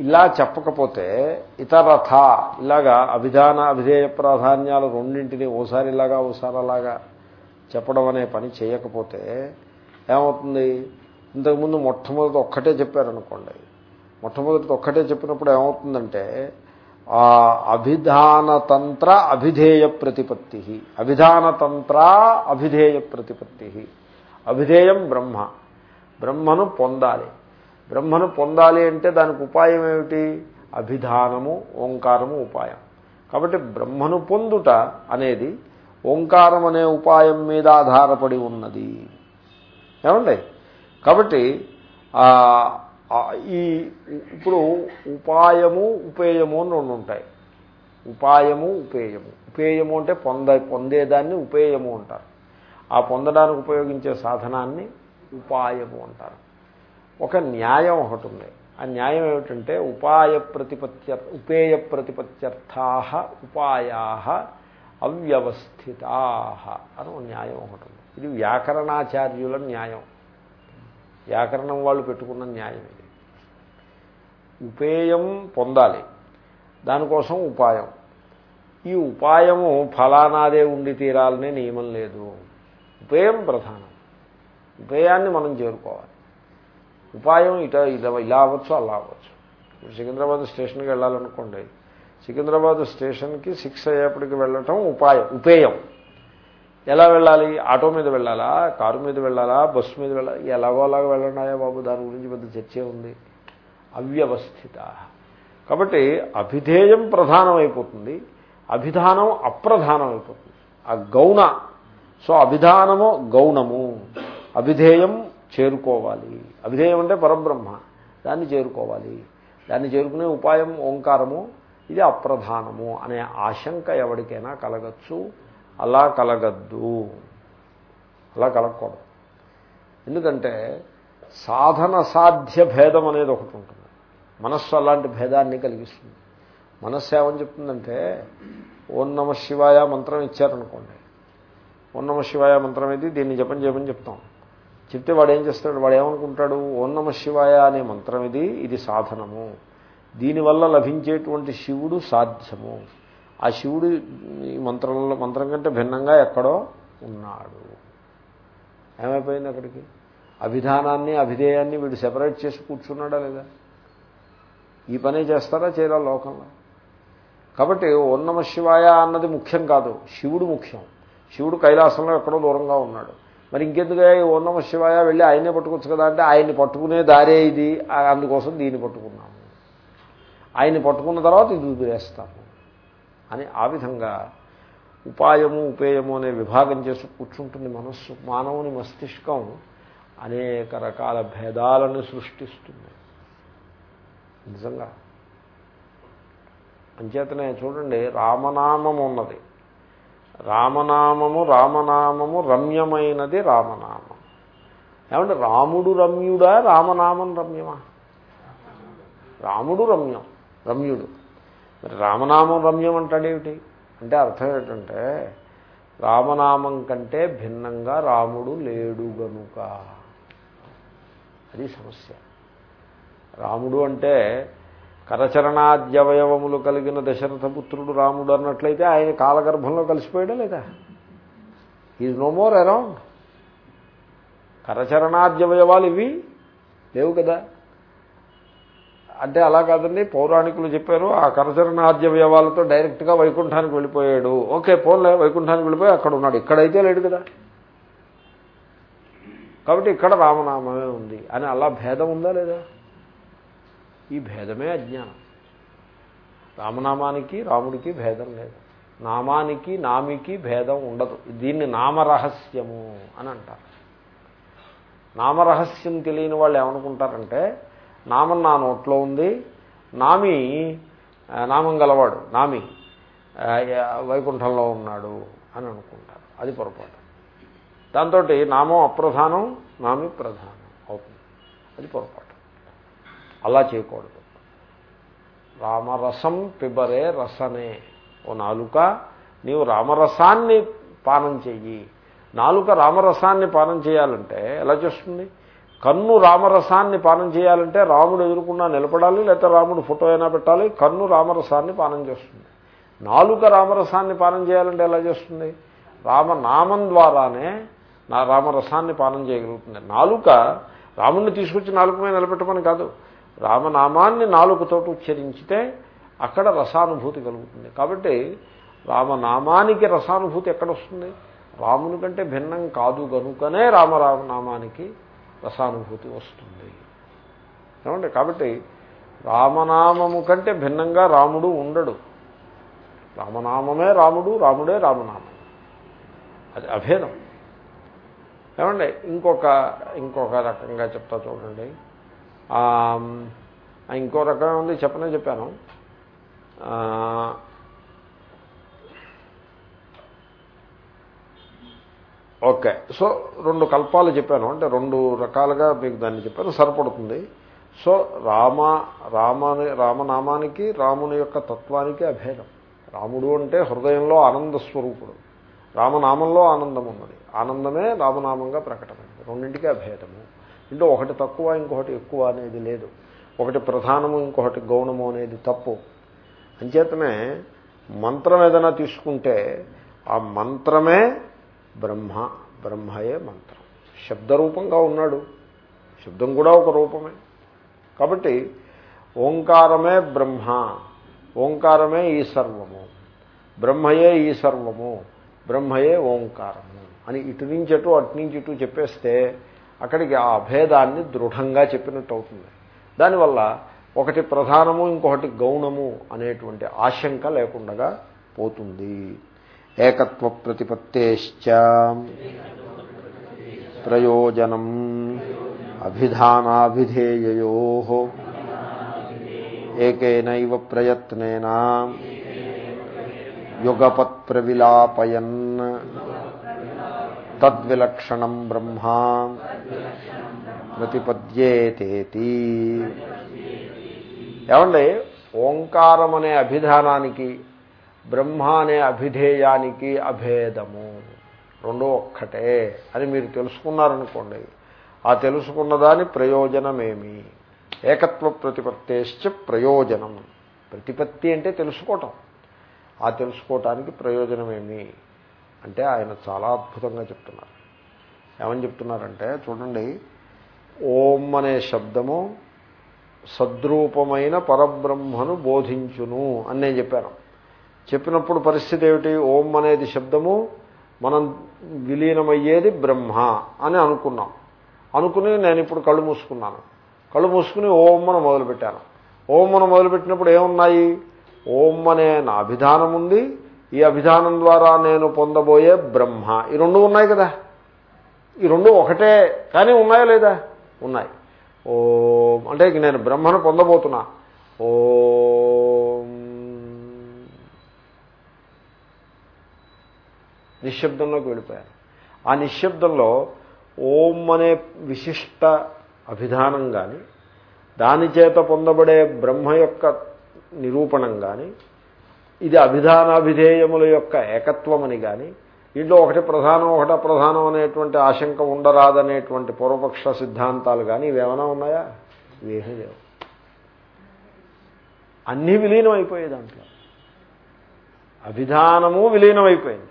ఇలా చెప్పకపోతే ఇతరథ ఇలాగా అభిధాన అభిధేయ ప్రాధాన్యాలు రెండింటిని ఓసారి ఇలాగా ఓసారి అలాగా చెప్పడం అనే పని చేయకపోతే ఏమవుతుంది? ఇంతకుముందు మొట్టమొదటి ఒక్కటే చెప్పారనుకోండి. మొట్టమొదటి ఒక్కటే చెప్పినప్పుడు ఏమవుతుందంటే ఆ అభిధానతంత్ర అభిధేయ ప్రతిపత్తి. అభిధానతంత్ర అభిధేయ ప్రతిపత్తి. అభిధేయం బ్రహ్మ. బ్రహ్మను పొందాలి. బ్రహ్మను పొందాలి అంటే దానికి ఉపాయం ఏమిటి? అభిధానము ఓంకారము ఉపాయం. కాబట్టి బ్రహ్మను పొందుట అనేది ఓంకారం అనే ఉపాయం మీద ఆధారపడి ఉన్నది. ఏమండి? కాబట్టి ఈ ఇప్పుడు ఉపాయము ఉపేయము అని రెండు ఉంటాయి. ఉపాయము ఉపేయము. ఉపేయము అంటే పొంద పొందేదాన్ని ఉపేయము అంటారు. ఆ పొందడానికి ఉపయోగించే సాధనాన్ని ఉపాయము అంటారు. ఒక న్యాయం ఒకటి ఉంది. ఆ న్యాయం ఏమిటంటే ఉపాయ ప్రతిపత్య ఉపేయ ప్రతిపత్యర్థా ఉపాయా అవ్యవస్థితా అని న్యాయం ఒకటి ఉంది. ఇది వ్యాకరణాచార్యుల న్యాయం. వ్యాకరణం వాళ్ళు పెట్టుకున్న న్యాయం ఇది. ఉపేయం పొందాలి. దానికోసం ఉపాయం. ఈ ఉపాయము ఫలానాదే ఉండి తీరాలనే నియమం లేదు. ఉపేయం ప్రధానం. ఉపేయాన్ని మనం చేరుకోవాలి. ఉపాయం ఇట ఇలా ఇలా అవ్వచ్చు అలా అవ్వచ్చు. ఇప్పుడు సికింద్రాబాద్ స్టేషన్కి వెళ్ళాలనుకోండి. సికింద్రాబాద్ స్టేషన్కి సిక్స్ అయ్యేప్పటికి వెళ్ళటం ఉపాయం ఉపేయం. ఎలా వెళ్ళాలి? ఆటో మీద వెళ్ళాలా? కారు మీద వెళ్ళాలా? బస్సు మీద వెళ్ళాలా? ఎలాగో అలాగ వెళ్ళండాయా బాబు? దాని గురించి పెద్ద చర్చే ఉంది. అవ్యవస్థిత. కాబట్టి అభిధేయం ప్రధానమైపోతుంది. అభిధానం అప్రధానం అయిపోతుంది ఆ గౌణ. సో అభిధానము గౌణము. అభిధేయం చేరుకోవాలి. అభిధేయం అంటే పరబ్రహ్మ. దాన్ని చేరుకోవాలి. దాన్ని చేరుకునే ఉపాయం ఓంకారము. ఇది అప్రధానము అనే ఆశంక ఎవరికైనా కలగచ్చు. అలా కలగద్దు. అలా కలగకూడదు. ఎందుకంటే సాధన సాధ్య భేదం అనేది ఒకటి ఉంటుంది. మనస్సు అలాంటి భేదాన్ని కలిగిస్తుంది. మనస్సు ఏమని చెప్తుందంటే ఓం నమ శివాయ మంత్రం ఇచ్చారనుకోండి. ఓం నమ శివాయ మంత్రం ఇది దీన్ని జపం చేయమని చెప్తాం. చెప్తే వాడు ఏం చేస్తాడు? వాడు ఏమనుకుంటాడు ఓం నమ శివాయ అనే మంత్రం ఇది ఇది సాధనము. దీనివల్ల లభించేటువంటి శివుడు సాధ్యము. ఆ శివుడు ఈ మంత్రంలో మంత్రం కంటే భిన్నంగా ఎక్కడో ఉన్నాడు. ఏమైపోయింది అక్కడికి? అభిధానాన్ని అభిధేయాన్ని వీడు సెపరేట్ చేసి కూర్చున్నాడా లేదా? ఈ పనే చేస్తారా చేయరా లోకంలో? కాబట్టి ఓన్నమ శివాయ అన్నది ముఖ్యం కాదు. శివుడు ముఖ్యం. శివుడు కైలాసంలో ఎక్కడో దూరంగా ఉన్నాడు. మరి ఇంకెందుకు ఓనమ శివాయ వెళ్ళి ఆయనే పట్టుకోవచ్చు కదా అంటే ఆయన్ని పట్టుకునే దారే ఇది. అందుకోసం దీన్ని పట్టుకున్నాము. ఆయన్ని పట్టుకున్న తర్వాత ఇది వదిలేస్తాము. అని ఆ విధంగా ఉపాయము ఉపేయము అనే విభాగం చేసి కూర్చుంటుంది మనస్సు. మానవుని మస్తిష్కం అనేక రకాల భేదాలను సృష్టిస్తుంది. నిజంగా. అంచేతనే చూడండి రామనామం ఉన్నది. రామనామము రామనామము రమ్యమైనది రామనామం. ఏమంటే రాముడు రమ్యుడా రామనామం రమ్యమా? రాముడు రమ్యం రమ్యుడు. మరి రామనామం రమ్యం అంటాడేమిటి అంటే అర్థం ఏంటంటే రామనామం కంటే భిన్నంగా రాముడు లేడు గనుక. అది సమస్య. రాముడు అంటే కరచరణాద్యవయవములు కలిగిన దశరథపుత్రుడు రాముడు అన్నట్లయితే ఆయన కాలగర్భంలో కలిసిపోయాడా లేదా? ఈజ్ నో మోర్ అరౌండ్ కరచరణాద్యవయవాలు ఇవి లేవు కదా. అంటే అలా కాదండి పౌరాణికులు చెప్పారు ఆ కరచరణాద్యవయవాలతో డైరెక్ట్గా వైకుంఠానికి వెళ్ళిపోయాడు. ఓకే పోన్లే వైకుంఠానికి వెళ్ళిపోయి అక్కడ ఉన్నాడు. ఇక్కడైతే లేడు కదా. కాబట్టి ఇక్కడ రామనామమే ఉంది. అని అలా భేదం ఉందా లేదా? ఈ భేదమే అజ్ఞానం. రామనామానికి రాముడికి భేదం లేదు. నామానికి నామికి భేదం ఉండదు. దీన్ని నామరహస్యము అని అంటారు. నామరహస్యం తెలియని వాళ్ళు ఏమనుకుంటారంటే నామం నా నోట్లో ఉంది నామి నామం గలవాడు నామి వైకుంఠంలో ఉన్నాడు అని అనుకుంటారు. అది పొరపాటు. దాంతో నామం అప్రధానం నామి ప్రధానం అవుతుంది. అది పొరపాటు. అలా చేయకూడదు. రామరసం పిబరే రసనే. ఓ నాలుక నీవు రామరసాన్ని పానం చెయ్యి. నాలుక రామరసాన్ని పానం చేయాలంటే ఎలా చేస్తుంది? కన్ను రామరసాన్ని పానం చేయాలంటే రాముడు ఎదురుకుండా నిలబడాలి లేకపోతే రాముడు ఫోటో అయినా పెట్టాలి కన్ను రామరసాన్ని పానం చేస్తుంది. నాలుక రామరసాన్ని పానం చేయాలంటే ఎలా చేస్తుంది? రామనామం ద్వారానే నా రామరసాన్ని పానం చేయగలుగుతుంది. నాలుక రాముడిని తీసుకొచ్చి నాలుక మీద నిలబెట్టమని కాదు రామనామాన్ని నాలుగుతోటి ఉచ్చరించితే అక్కడ రసానుభూతి కలుగుతుంది. కాబట్టి రామనామానికి రసానుభూతి ఎక్కడొస్తుంది? రాముని కంటే భిన్నం కాదు కనుకనే రామరామనామానికి రసానుభూతి వస్తుంది. ఏమండి? కాబట్టి రామనామము కంటే భిన్నంగా రాముడు ఉండడు. రామనామమే రాముడు రాముడే రామనామం. అది అభేదం. ఏమండి? ఇంకొక ఇంకొక రకంగా చెప్తా చూడండి. ఇంకో రకం ఉంది చెప్పనే చెప్పాను. ఓకే. సో రెండు కల్పాలు చెప్పాను. అంటే రెండు రకాలుగా మీకు దాన్ని చెప్పాను సరిపడుతుంది. సో రామ రామాని రామనామానికి రాముని యొక్క తత్వానికి అభేదం. రాముడు అంటే హృదయంలో ఆనంద స్వరూపుడు. రామనామంలో ఆనందం ఉన్నది. ఆనందమే రామనామంగా ప్రకటమైంది. రెండింటికి అభేదము. ఇంట్లో ఒకటి తక్కువ ఇంకొకటి ఎక్కువ అనేది లేదు. ఒకటి ప్రధానము ఇంకొకటి గౌణము అనేది తప్పు. అంచేతనే మంత్రం ఏదైనా తీసుకుంటే ఆ మంత్రమే బ్రహ్మ బ్రహ్మయే మంత్రం. శబ్దరూపంగా ఉన్నాడు. శబ్దం కూడా ఒక రూపమే. కాబట్టి ఓంకారమే బ్రహ్మ ఓంకారమే ఈ సర్వము. బ్రహ్మయే ఈ సర్వము బ్రహ్మయే ఓంకారము అని ఇటు నుంచి అటు అటు నుంచి ఇటు చెప్పేస్తే అక్కడికి ఆ అభేదాన్ని దృఢంగా చెప్పినట్టు అవుతుంది దానివల్ల ఒకటి ప్రధానము ఇంకొకటి గౌణము అనేటువంటి ఆశంక లేకుండా పోతుంది. ఏకత్వ ప్రతిపత్తేశ్చ. ప్రయోజనం అభిధానాభిధేయో ఏకేనైవ ప్రయత్నేన. యుగపత్ ప్రవిలాపయన్ తద్విలక్షణం బ్రహ్మా. ప్రతిపద్యేతేతి. ఏమండి ఓంకారం అనే అభిధానానికి బ్రహ్మ అనే అభిధేయానికి అభేదము. రెండు ఒక్కటే అని మీరు తెలుసుకున్నారనుకోండి ఆ తెలుసుకున్న దాని ప్రయోజనమేమి? ఏకత్వ ప్రతిపత్తేశ్చ ప్రయోజనం. ప్రతిపత్తి అంటే తెలుసుకోవటం. ఆ తెలుసుకోవటానికి ప్రయోజనమేమి? అంటే ఆయన చాలా అద్భుతంగా చెప్తున్నారు. ఏమని చెప్తున్నారంటే చూడండి ఓం అనే శబ్దము సద్రూపమైన పరబ్రహ్మను బోధించును అని నేను చెప్పాను. చెప్పినప్పుడు పరిస్థితి ఏమిటి? ఓం అనేది శబ్దము మనం విలీనమయ్యేది బ్రహ్మ అని అనుకున్నాం. అనుకుని నేను ఇప్పుడు కళ్ళు మూసుకున్నాను. కళ్ళు మూసుకుని ఓం అని మొదలుపెట్టాను. ఓం అని మొదలుపెట్టినప్పుడు ఏమున్నాయి? ఓం అనే నా అభిధానం ఉంది. ఈ అభిధానం ద్వారా నేను పొందబోయే బ్రహ్మ. ఈ రెండు ఉన్నాయి కదా. ఈ రెండు ఒకటే. కానీ ఉన్నాయా లేదా? ఉన్నాయి. ఓం. అంటే నేను బ్రహ్మను పొందబోతున్నా. ఓం. నిశ్శబ్దంలోకి వెళ్ళిపోయాను. ఆ నిశ్శబ్దంలో ఓం అనే విశిష్ట అభిధానం కానీ దాని చేత పొందబడే బ్రహ్మ యొక్క నిరూపణం కానీ ఇది అభిధానాభిధేయముల యొక్క ఏకత్వమని కానీ దీంట్లో ఒకటి ప్రధానం ఒకటి అప్రధానం అనేటువంటి ఆశంక ఉండరాదనేటువంటి పూర్వపక్ష సిద్ధాంతాలు కానీ ఇవేమైనా ఉన్నాయా? ఇవేమీ లేవు. అన్నీ విలీనం అయిపోయాయి దాంట్లో. అభిధానము విలీనమైపోయింది.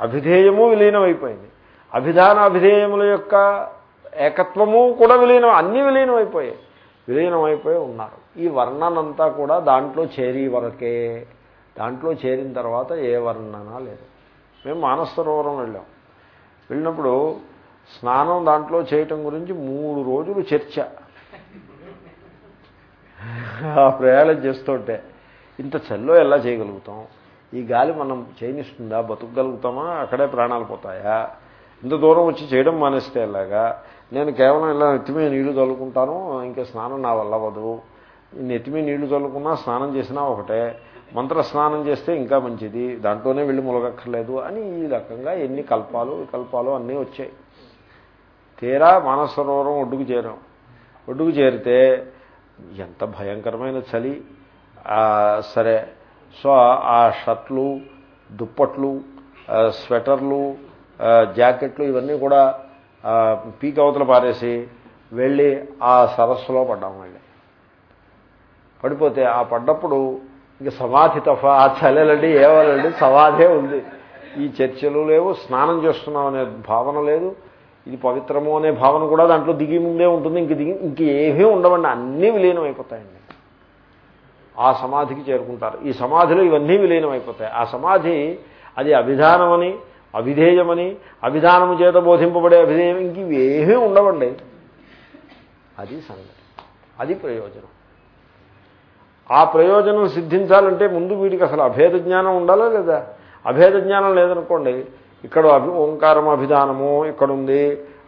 అభిధేయము విలీనమైపోయింది. అభిధాన అభిధేయముల యొక్క ఏకత్వము కూడా విలీనం అన్నీ విలీనం అయిపోయాయి విలీనమైపోయి ఉన్నారు. ఈ వర్ణనంతా కూడా దాంట్లో చేరి వరకే. దాంట్లో చేరిన తర్వాత ఏ వర్ణన లేదు. మేము మానసరోవరం వెళ్ళాం. వెళ్ళినప్పుడు స్నానం దాంట్లో చేయటం గురించి మూడు రోజులు చర్చ. ఆ ప్రయాణం చేస్తుంటే ఇంత చల్లో ఎలా చేయగలుగుతాం? ఈ గాలి మనం చేయనిస్తుందా? బతుకగలుగుతామా? అక్కడే ప్రాణాలు పోతాయా? ఇంత దూరం వచ్చి చేయడం మానేస్తే ఎలాగా? నేను కేవలం ఇలా నెత్తిమీద నీళ్ళు చల్లుకుంటాను ఇంకా స్నానం నా వల్ల అవ్వదు. నెత్తిమీద నీళ్ళు చల్లుకున్నా స్నానం చేసినా ఒకటే. మంత్ర స్నానం చేస్తే ఇంకా మంచిది దాంట్లోనే వెళ్ళి ములగక్కర్లేదు అని ఈ రకంగా ఎన్ని కల్పాలు వికల్పాలు అన్నీ వచ్చాయి. తీరా మానసరోవరం ఒడ్డుకు చేరాం. ఒడ్డుకు చేరితే ఎంత భయంకరమైన చలి. సరే. సో ఆ షర్ట్లు దుప్పట్లు స్వెటర్లు జాకెట్లు ఇవన్నీ కూడా పీక్ అవతల పారేసి వెళ్ళి ఆ సరస్సులో పడ్డాం వెళ్ళి పడిపోతే ఆ పడ్డప్పుడు ఇంక సమాధి తఫ ఆ చల్లెలండి ఏవాలండి సమాధే ఉంది. ఈ చర్చలు లేవు స్నానం చేస్తున్నాం అనే భావన లేదు. ఇది పవిత్రము అనే భావన కూడా దాంట్లో దిగి ముందే ఉంటుంది. ఇంక దిగి ఇంక ఏమీ ఉండవండి. అన్నీ విలీనం అయిపోతాయండి ఆ సమాధికి చేరుకుంటారు. ఈ సమాధిలో ఇవన్నీ విలీనం అయిపోతాయి ఆ సమాధి అది అభిధానమని అవిధేయమని అభిధానము చేత బోధింపబడే అభిధేయం ఇంక ఇవేమీ ఉండవండి. అది సంగతి. అది ప్రయోజనం. ఆ ప్రయోజనం సిద్ధించాలంటే ముందు వీడికి అసలు అభేద జ్ఞానం ఉండాలా లేదా? అభేద జ్ఞానం లేదనుకోండి ఇక్కడ అభి ఓంకారం అభిధానము ఇక్కడ ఉంది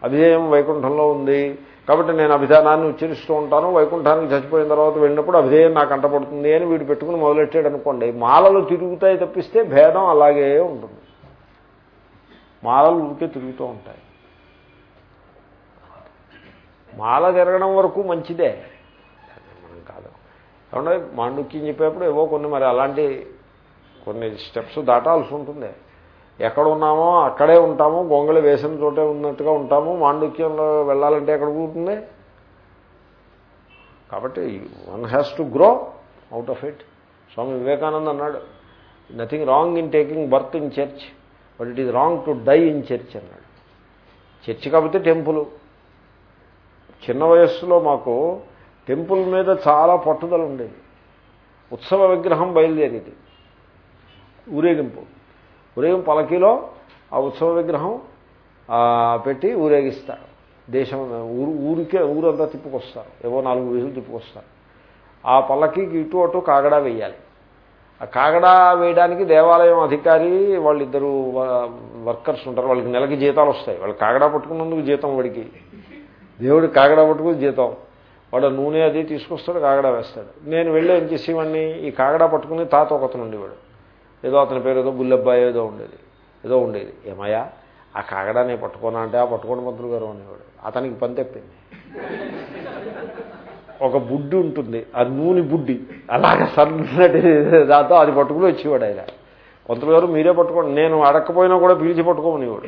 అభిధేయం వైకుంఠంలో ఉంది కాబట్టి నేను అభిధానాన్ని ఉచ్చరిస్తూ ఉంటాను వైకుంఠానికి చచ్చిపోయిన తర్వాత వెళ్ళినప్పుడు అభిధేయం నాకు అంటపడుతుంది అని వీడు పెట్టుకుని మొదలెట్టాడు అనుకోండి మాలలు తిరుగుతాయి తప్పిస్తే భేదం అలాగే ఉంటుంది. మాలలు ఊరికే తిరుగుతూ ఉంటాయి. మాల తిరగడం వరకు మంచిదే. కాబట్టి మాండుక్యం చెప్పేప్పుడు ఏవో కొన్ని మరి అలాంటి కొన్ని స్టెప్స్ దాటాల్సి ఉంటుంది. ఎక్కడ ఉన్నామో అక్కడే ఉంటాము గొంగళి వేసిన చోటే ఉన్నట్టుగా ఉంటాము మాండుక్యంలో వెళ్ళాలంటే ఎక్కడ కూర్చుంది కాబట్టి one has to grow out of it Swami Vivekananda అన్నాడు nothing wrong in taking birth in church but it is wrong to die in church అన్నాడు. చర్చ్ కాబట్టి టెంపుల్ చిన్న వయస్సులో మాకు టెంపుల్ మీద చాలా పట్టుదల ఉండేది. ఉత్సవ విగ్రహం బయలుదేరేది. ఊరేగింపు. ఊరేగింపు పలకీలో ఆ ఉత్సవ విగ్రహం పెట్టి ఊరేగిస్తారు. దేశం ఊరు ఊరికే ఊరంతా తిప్పుకొస్తారు. ఏవో నాలుగు వీధులు తిప్పుకొస్తారు. ఆ పల్లకీకి ఇటు అటు కాగడా వేయాలి. ఆ కాగడా వేయడానికి దేవాలయం అధికారి వాళ్ళిద్దరు వర్కర్స్ ఉంటారు. వాళ్ళకి నెలకి జీతాలు వస్తాయి. వాళ్ళు కాగడా పట్టుకున్నందుకు జీతం వాడికి. దేవుడికి కాగడా పట్టుకుని జీతం. వాడు నూనె అది తీసుకొస్తాడు కాగడా వేస్తాడు. నేను వెళ్ళి ఏం చేసేవాడిని? ఈ కాగడా పట్టుకుని తాత ఒకతను ఉండేవాడు. ఏదో అతని పేరు ఏదో బుల్లబ్బాయి ఏదో ఉండేది. ఏదో ఉండేది. ఏమయ్యా ఆ కాగడా నేను పట్టుకోనా అంటే ఆ పట్టుకోని మంత్రులు గారు అనేవాడు. అతనికి పని తెప్పింది. ఒక బుడ్డి ఉంటుంది. ఆ నూనె బుడ్డి. అలాగే సన్నటి దాంతో అది పట్టుకుని వచ్చేవాడు ఆయన. మంత్రులు గారు మీరే పట్టుకోండి. నేను అడక్కపోయినా కూడా పీల్చి పట్టుకోమనేవాడు.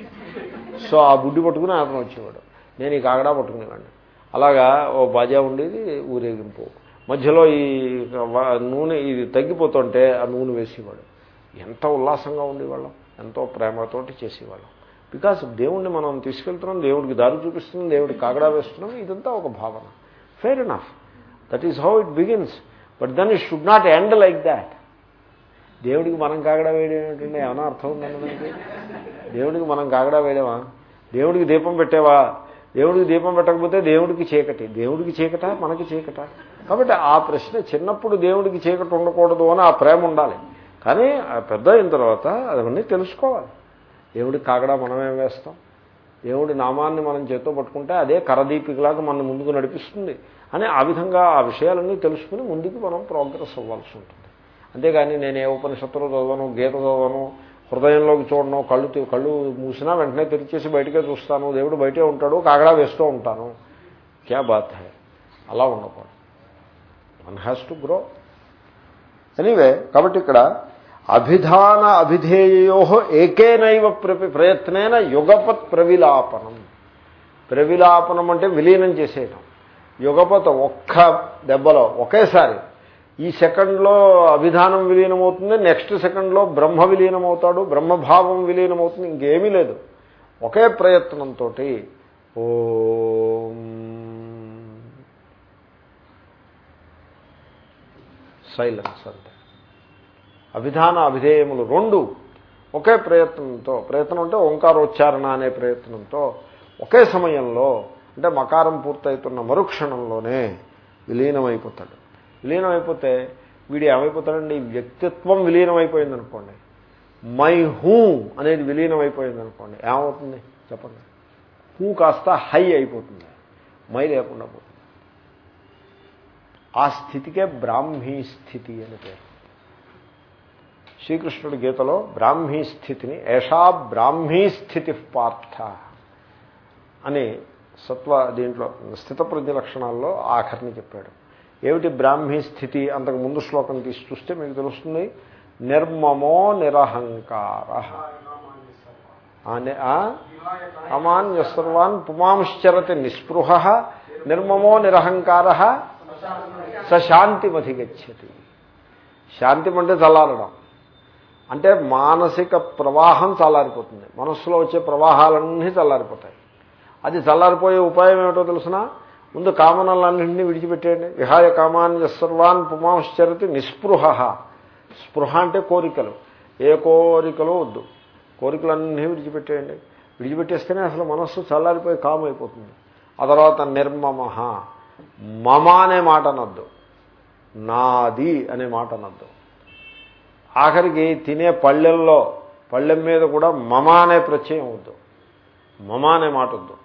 సో ఆ బుడ్డి పట్టుకుని అతను వచ్చేవాడు. నేను ఈ కాగడా పట్టుకునేవాడిని. అలాగా ఓ బాజా ఉండేది ఊరేగింపు. మధ్యలో ఈ నూనె ఇది తగ్గిపోతుంటే ఆ నూనె వేసేవాడు. ఎంత ఉల్లాసంగా ఉండేవాళ్ళం ఎంతో ప్రేమతోటి చేసేవాళ్ళం. బికాస్ దేవుణ్ణి మనం తీసుకెళ్తున్నాం దేవుడికి దారి చూపిస్తున్నాం దేవుడికి కాగడా వేస్తున్నాం ఇదంతా ఒక భావన. Fair enough that is how it begins but then it should not end like that దేవుడికి మనం కాగడా వేయడం ఏమిటంటే ఏమైనా అర్థం ఉందండి దేవుడికి మనం కాగడా వేయడమా? దేవుడికి దీపం పెట్టేవా? దేవుడికి దీపం పెట్టకపోతే దేవుడికి చీకటి. దేవుడికి చీకట మనకి చీకట. కాబట్టి ఆ ప్రశ్న చిన్నప్పుడు దేవుడికి చీకటి ఉండకూడదు అని ఆ ప్రేమ ఉండాలి. కానీ పెద్ద అయిన తర్వాత అవన్నీ తెలుసుకోవాలి. దేవుడికి కాకడా మనమేం వేస్తాం? దేవుడి నామాన్ని మనం చేత్తో పట్టుకుంటే అదే కరదీపికలాగా మన ముందుకు నడిపిస్తుంది అని ఆ విధంగా ఆ విషయాలన్నీ తెలుసుకుని ముందుకు మనం ప్రోగ్రెస్ అవ్వాల్సి ఉంటుంది. అంతేగాని నేను ఏ ఉపనిషత్తులు చదవను గీత చదవను హృదయంలోకి చూడను కళ్ళు కళ్ళు మూసినా వెంటనే తెరిచేసి బయటకే చూస్తాను దేవుడు బయటే ఉంటాడు కాగడా వేస్తూ ఉంటాను. క్యా బాత్ హై? అలా ఉండకూడదు. One has to grow anyway కాబట్టి ఇక్కడ అభిధాన అభిధేయో ఏకేనైవ ప్రయత్నేన యుగపత్ ప్రవిలాపనం. ప్రవిలాపనం అంటే విలీనం చేసేయటం. యుగపత్ ఒక్క దెబ్బలో ఒకేసారి ఈ సెకండ్లో అభిధానం విలీనమవుతుంది నెక్స్ట్ సెకండ్లో బ్రహ్మ విలీనమవుతాడు బ్రహ్మభావం విలీనమవుతుంది ఇంకేమీ లేదు. ఒకే ప్రయత్నంతో ఓ. సైలెన్స్ అంటే అభిధాన అభిధేయములు రెండు ఒకే ప్రయత్నంతో ప్రయత్నం అంటే ఓంకారోచ్చారణ అనే ప్రయత్నంతో ఒకే సమయంలో అంటే మకారం పూర్తయితున్న మరుక్షణంలోనే విలీనమైపోతాడు. విలీనమైపోతే వీడు ఏమైపోతాడండి? వ్యక్తిత్వం విలీనమైపోయింది అనుకోండి మై హూ అనేది విలీనమైపోయింది అనుకోండి ఏమవుతుంది? చెప్పండి. హూ కాస్త హై అయిపోతుంది. మై లేకుండా పోతుంది. ఆ స్థితికే బ్రాహ్మీ స్థితి అని పేరు. శ్రీకృష్ణుడి గీతలో బ్రాహ్మీ స్థితిని ఏషా బ్రాహ్మీ స్థితి పార్థ అని సత్వ దీంట్లో స్థితప్రజ్ఞ లక్షణాల్లో ఆఖరిని చెప్పాడు. ఏమిటి బ్రాహ్మీ స్థితి? అంతకు ముందు శ్లోకం తీసి చూస్తే మీకు తెలుస్తుంది. నిర్మమో నిరహంకార. అమాన్య సర్వాన్ పుమాంశ్చరతి నిస్పృహ. నిర్మమో నిరహంకార. సశాంతిమధిగచ్చతి శాంతి అంటే చల్లారడం. అంటే మానసిక ప్రవాహం చల్లారిపోతుంది. మనస్సులో వచ్చే ప్రవాహాలన్నీ చల్లారిపోతాయి. అది చల్లారిపోయే ఉపాయం ఏమిటో తెలుసిన? ముందు కామనలన్నింటినీ విడిచిపెట్టేయండి. విహాయ కామాన్య సర్వాన్ పుమాంశ్చరతి నిస్పృహ. స్పృహ అంటే కోరికలు. ఏ కోరికలు వద్దు. కోరికలన్నీ విడిచిపెట్టేయండి. విడిచిపెట్టేస్తేనే అసలు మనస్సు చల్లారిపోయి కామ్ అయిపోతుంది ఆ తర్వాత నిర్మమ. మమ అనే మాట అనద్దు. నాది అనే మాట అనద్దు. ఆఖరికి తినే పళ్ళెల్లో పళ్ళెం మీద కూడా మమ అనే ప్రత్యయం వద్దు. మమ అనే మాట వద్దు.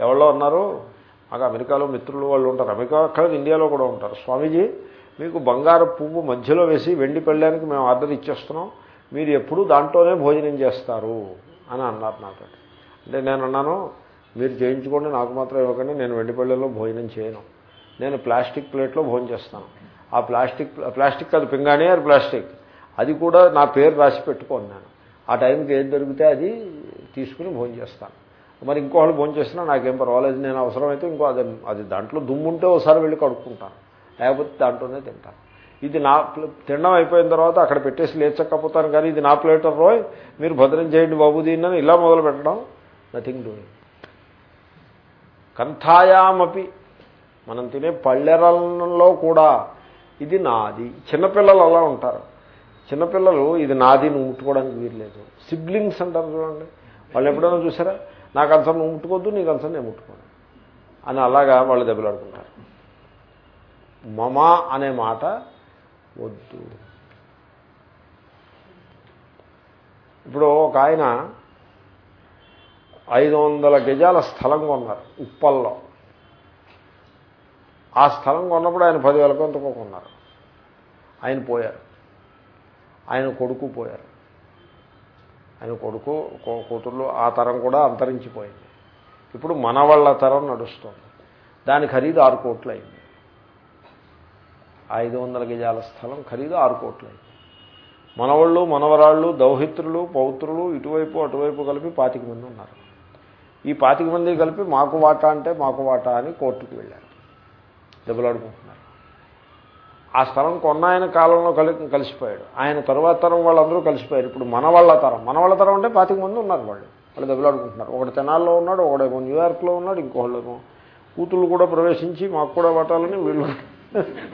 ఎవరో ఉన్నారు? మాకు అమెరికాలో మిత్రులు వాళ్ళు ఉంటారు. అమెరికా అక్కడ ఇండియాలో కూడా ఉంటారు. స్వామీజీ మీకు బంగారు పువ్వు మధ్యలో వేసి వెండి పెళ్ళడానికి మేము ఆర్డర్ ఇచ్చేస్తున్నాం. మీరు ఎప్పుడూ దాంట్లోనే భోజనం చేస్తారు అని అన్నారు నాతో. అంటే నేను అన్నాను మీరు చేయించుకోండి నాకు మాత్రం ఇవ్వకండి నేను వెండి పెళ్ళల్లో భోజనం చేయను. నేను ప్లాస్టిక్ ప్లేట్లో భోజనం చేస్తాను. ఆ ప్లాస్టిక్ ప్లాస్టిక్ కాదు పింగాణి అది ప్లాస్టిక్. అది కూడా నా పేరు రాసి పెట్టుకోను నేను. ఆ టైంకి ఏది దొరికితే అది తీసుకుని భోజనం చేస్తాను. మరి ఇంకోళ్ళు భోజనం చేసినా నాకేం పర్వాలేదు నేను అవసరమైతే ఇంకో అది అది దాంట్లో దుమ్ముంటే ఒకసారి వెళ్ళి కడుక్కుంటాను. లేకపోతే దాంట్లోనే తింటాను. ఇది నా తినడం అయిపోయిన తర్వాత అక్కడ పెట్టేసి లేచక్కపోతాను కానీ ఇది నా ప్లేటర్ రోయ్ మీరు భద్రం చేయండి బాబు దీన్ని ఇలా మొదలు పెట్టడం నథింగ్ డూయింగ్. కంథాయామపి మనం తినే పళ్ళెరల్లో కూడా ఇది నాది. చిన్నపిల్లలు అలా ఉంటారు. చిన్నపిల్లలు ఇది నాది నువ్వు ముట్టుకోవడానికి వీల్లేదు. సిబ్లింగ్స్ అంటారు చూడండి. వాళ్ళు ఎప్పుడైనా చూసారా? నాకు అంచం నువ్వు ముట్టుకోవద్దు నీ అంచం నేను ముట్టుకోను. అని అలాగా వాళ్ళు దెబ్బలాడుకుంటారు. మమ అనే మాట వద్దు. ఇప్పుడు ఒక ఆయన ఐదు వందల గజాల స్థలం కొన్నారు ఉప్పల్లో. ఆ స్థలం కొన్నప్పుడు ఆయన పదివేల కొంతకో కొన్నారు. ఆయన పోయారు. ఆయన కొడుకు పోయారు. ఆయన కొడుకు కూతుర్లు ఆ తరం కూడా అంతరించిపోయింది. ఇప్పుడు మన వాళ్ళ తరం నడుస్తుంది. దాని ఖరీదు ఆరు కోట్లు అయింది ఐదు వందల గజాల స్థలం ఖరీదు ఆరు కోట్లు అయింది మనవాళ్ళు మనవరాళ్ళు దౌహిత్రులు పౌత్రులు ఇటువైపు అటువైపు కలిపి పాతిక మంది ఉన్నారు. ఈ పాతిక మంది కలిపి మాకు వాటా అంటే మాకు వాటా అని కోర్టుకు వెళ్ళారు. దెబ్బలాడుకుంటున్నారు. ఆ స్థలం కొన్న ఆయన కాలంలో కలి కలిసిపోయాడు. ఆయన తరువాత తరం వాళ్ళందరూ కలిసిపోయారు. ఇప్పుడు మన వాళ్ళ తరం. మన వాళ్ళ తరం అంటే పాతిక మంది ఉన్నారు వాళ్ళు. వాళ్ళు దెబ్బలాడుకుంటున్నారు. ఒకటి తెనాల్లో ఉన్నాడు ఒకడేమో న్యూయార్క్లో ఉన్నాడు ఇంకోళ్ళేమో కూతుళ్ళు కూడా ప్రవేశించి మాకు కూడా పట్టాలని వీళ్ళు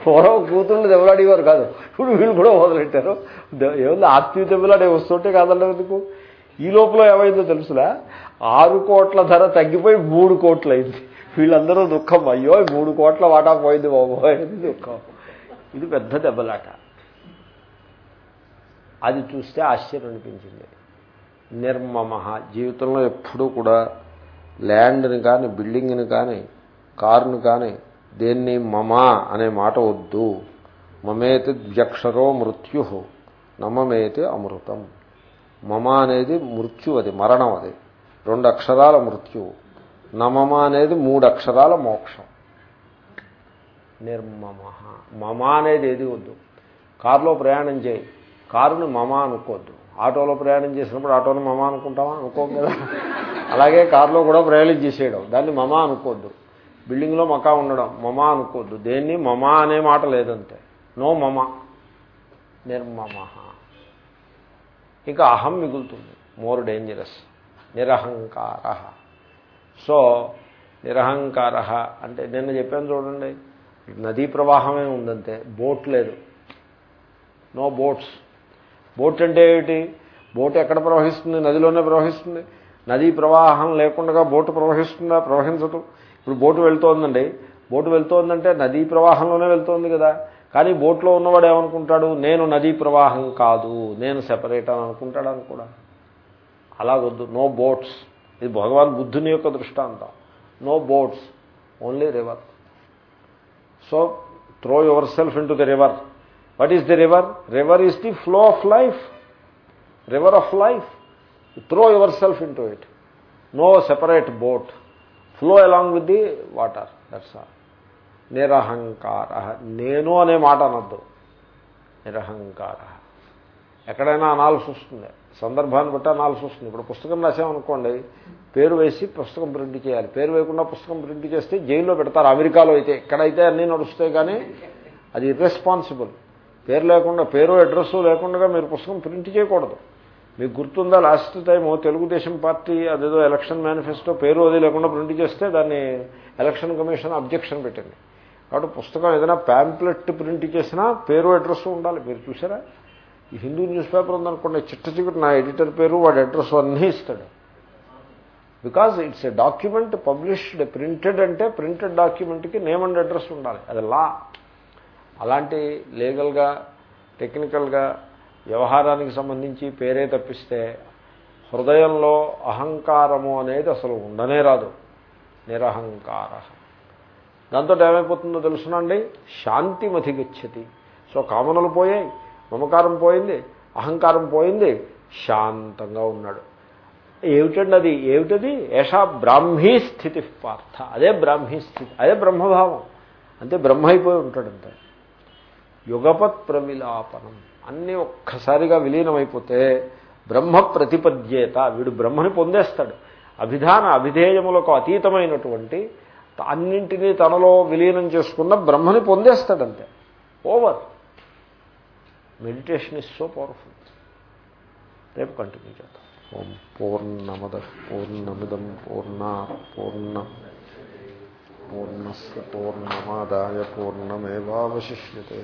పూర్వం కూతుళ్ళు దెబ్బలాడేవారు కాదు. ఇప్పుడు వీళ్ళు కూడా మొదలెట్టారు. ఏముంది? ఆత్మీయ దెబ్బలాడే వస్తుంటే కాదండి ఎందుకు? ఈ లోపల ఏమైందో తెలుసులా? ఆరు కోట్ల ధర తగ్గిపోయి మూడు కోట్లు అయింది వీళ్ళందరూ దుఃఖం. అయ్యో మూడు కోట్ల వాటా పోయింది బాబోయ్. ఇది దుఃఖం. ఇది పెద్ద దెబ్బలాట. అది చూస్తే ఆశ్చర్యం అనిపించింది. నిర్మమ. జీవితంలో ఎప్పుడూ కూడా ల్యాండ్ని కానీ బిల్డింగ్ని కానీ కారుని కానీ దేన్ని మమ అనే మాట వద్దు. మమేతి ద్వ్యక్షరో మృత్యు నమమేతి అమృతం. మమ అనేది మృత్యు అది మరణం అది. రెండు అక్షరాల మృత్యువు. నమమ అనేది మూడు అక్షరాల మోక్షం. నిర్మమ మమ అనేది ఏది వద్దు. కారులో ప్రయాణం చేయి. కారుని మమ అనుకోవద్దు ఆటోలో ప్రయాణం చేసినప్పుడు ఆటోని మమ అనుకుంటామా అనుకోం కదా. అలాగే కారులో కూడా ప్రయాణం చేసేయడం. దాన్ని మమ అనుకోవద్దు బిల్డింగ్లో మకా ఉండడం. మమ అనుకోవద్దు దేన్ని? మమ అనే మాట లేదంతే. నో మమ. నిర్మమ ఇంకా అహం మిగులుతుంది. More dangerous. నిరహంకార. సో నిరహంకార అంటే నిన్న చెప్పాను చూడండి. నదీ ప్రవాహమే ఉందంటే బోట్ లేదు. No boats. బోట్ అంటే ఏమిటి? బోట్ ఎక్కడ ప్రవహిస్తుంది? నదిలోనే ప్రవహిస్తుంది. నదీ ప్రవాహం లేకుండా బోటు ప్రవహిస్తుందా? ప్రవహించదు. ఇప్పుడు బోటు వెళ్తోందండి. బోటు వెళ్తోందంటే నదీ ప్రవాహంలోనే వెళ్తోంది కదా. కానీ బోట్లో ఉన్నవాడు ఏమనుకుంటాడు? నేను నదీ ప్రవాహం కాదు. నేను సెపరేట్ అని అనుకుంటాడు అని అలాగొద్దు నో బోట్స్. ఇది భగవాన్ బుద్ధుని యొక్క దృష్టాంతం. No boats. Only river. So throw yourself into the river what is the river river is the flow of life river of life throw yourself into it no separate boat flow along with the water that's all నిరహంకార నేను అనే మాట అనద్దు నిరహంకార ఎక్కడైనా అనాల్సి వస్తుంది సందర్భాన్ని బట్టి అనాల్సి వస్తుంది. ఇప్పుడు పుస్తకం రాసామనుకోండి పేరు వేసి పుస్తకం ప్రింట్ చేయాలి. పేరు వేయకుండా పుస్తకం ప్రింట్ చేస్తే జైల్లో పెడతారు. అమెరికాలో అయితే ఎక్కడైతే అన్నీ నడుస్తాయి కానీ అది ఇర్రెస్పాన్సిబుల్ పేరు లేకుండా పేరు అడ్రస్ లేకుండా మీరు పుస్తకం ప్రింట్ చేయకూడదు. మీకు గుర్తుందా లాస్ట్ టైం తెలుగుదేశం పార్టీ అదేదో ఎలక్షన్ మేనిఫెస్టో పేరు అది లేకుండా ప్రింట్ చేస్తే దాన్ని ఎలక్షన్ కమిషన్ అబ్జెక్షన్ పెట్టింది. కాబట్టి పుస్తకం ఏదైనా ప్యాంప్లెట్ ప్రింట్ చేసినా పేరు అడ్రస్ ఉండాలి. మీరు చూసారా? ఈ హిందూ న్యూస్ పేపర్ ఉందనుకోండి చిట్ట చిగురు నా ఎడిటర్ పేరు వాడి అడ్రస్ అన్నీ ఇస్తాడు. Because it's a document published printed అంటే ప్రింటెడ్ డాక్యుమెంట్కి నేమ్ అండ్ అడ్రస్ ఉండాలి. అది లా. అలాంటి లీగల్గా టెక్నికల్గా వ్యవహారానికి సంబంధించి పేరే తప్పిస్తే హృదయంలో అహంకారము అనేది అసలు ఉండనే రాదు. నిరహంకార. దాంతో ఏమైపోతుందో తెలుసునండి? శాంతి మధిగచ్చతి సో కామనలు పోయాయి. మమకారం పోయింది అహంకారం పోయింది శాంతంగా ఉన్నాడు. ఏమిటండి అది? ఏమిటది? ఏషా బ్రాహ్మీ స్థితి పార్థ. అదే బ్రాహ్మీ స్థితి అదే బ్రహ్మభావం. అంతే బ్రహ్మ అయిపోయి ఉంటాడంతే. యుగపత్ ప్రమిలాపనం అన్నీ ఒక్కసారిగా విలీనమైపోతే బ్రహ్మ ప్రతిపద్యేత. వీడు బ్రహ్మని పొందేస్తాడు. అభిధాన అభిధేయములకు అతీతమైనటువంటి అన్నింటినీ తనలో విలీనం చేసుకున్న బ్రహ్మని పొందేస్తాడంతే. Over. Meditation is so powerful రేపు కంటిన్యూ చేద్దాం ఓం పూర్ణమద పూర్ణమిదం పూర్ణ పూర్ణ పూర్ణస్ పూర్ణమాదాయ పూర్ణమేవాశిష్యతే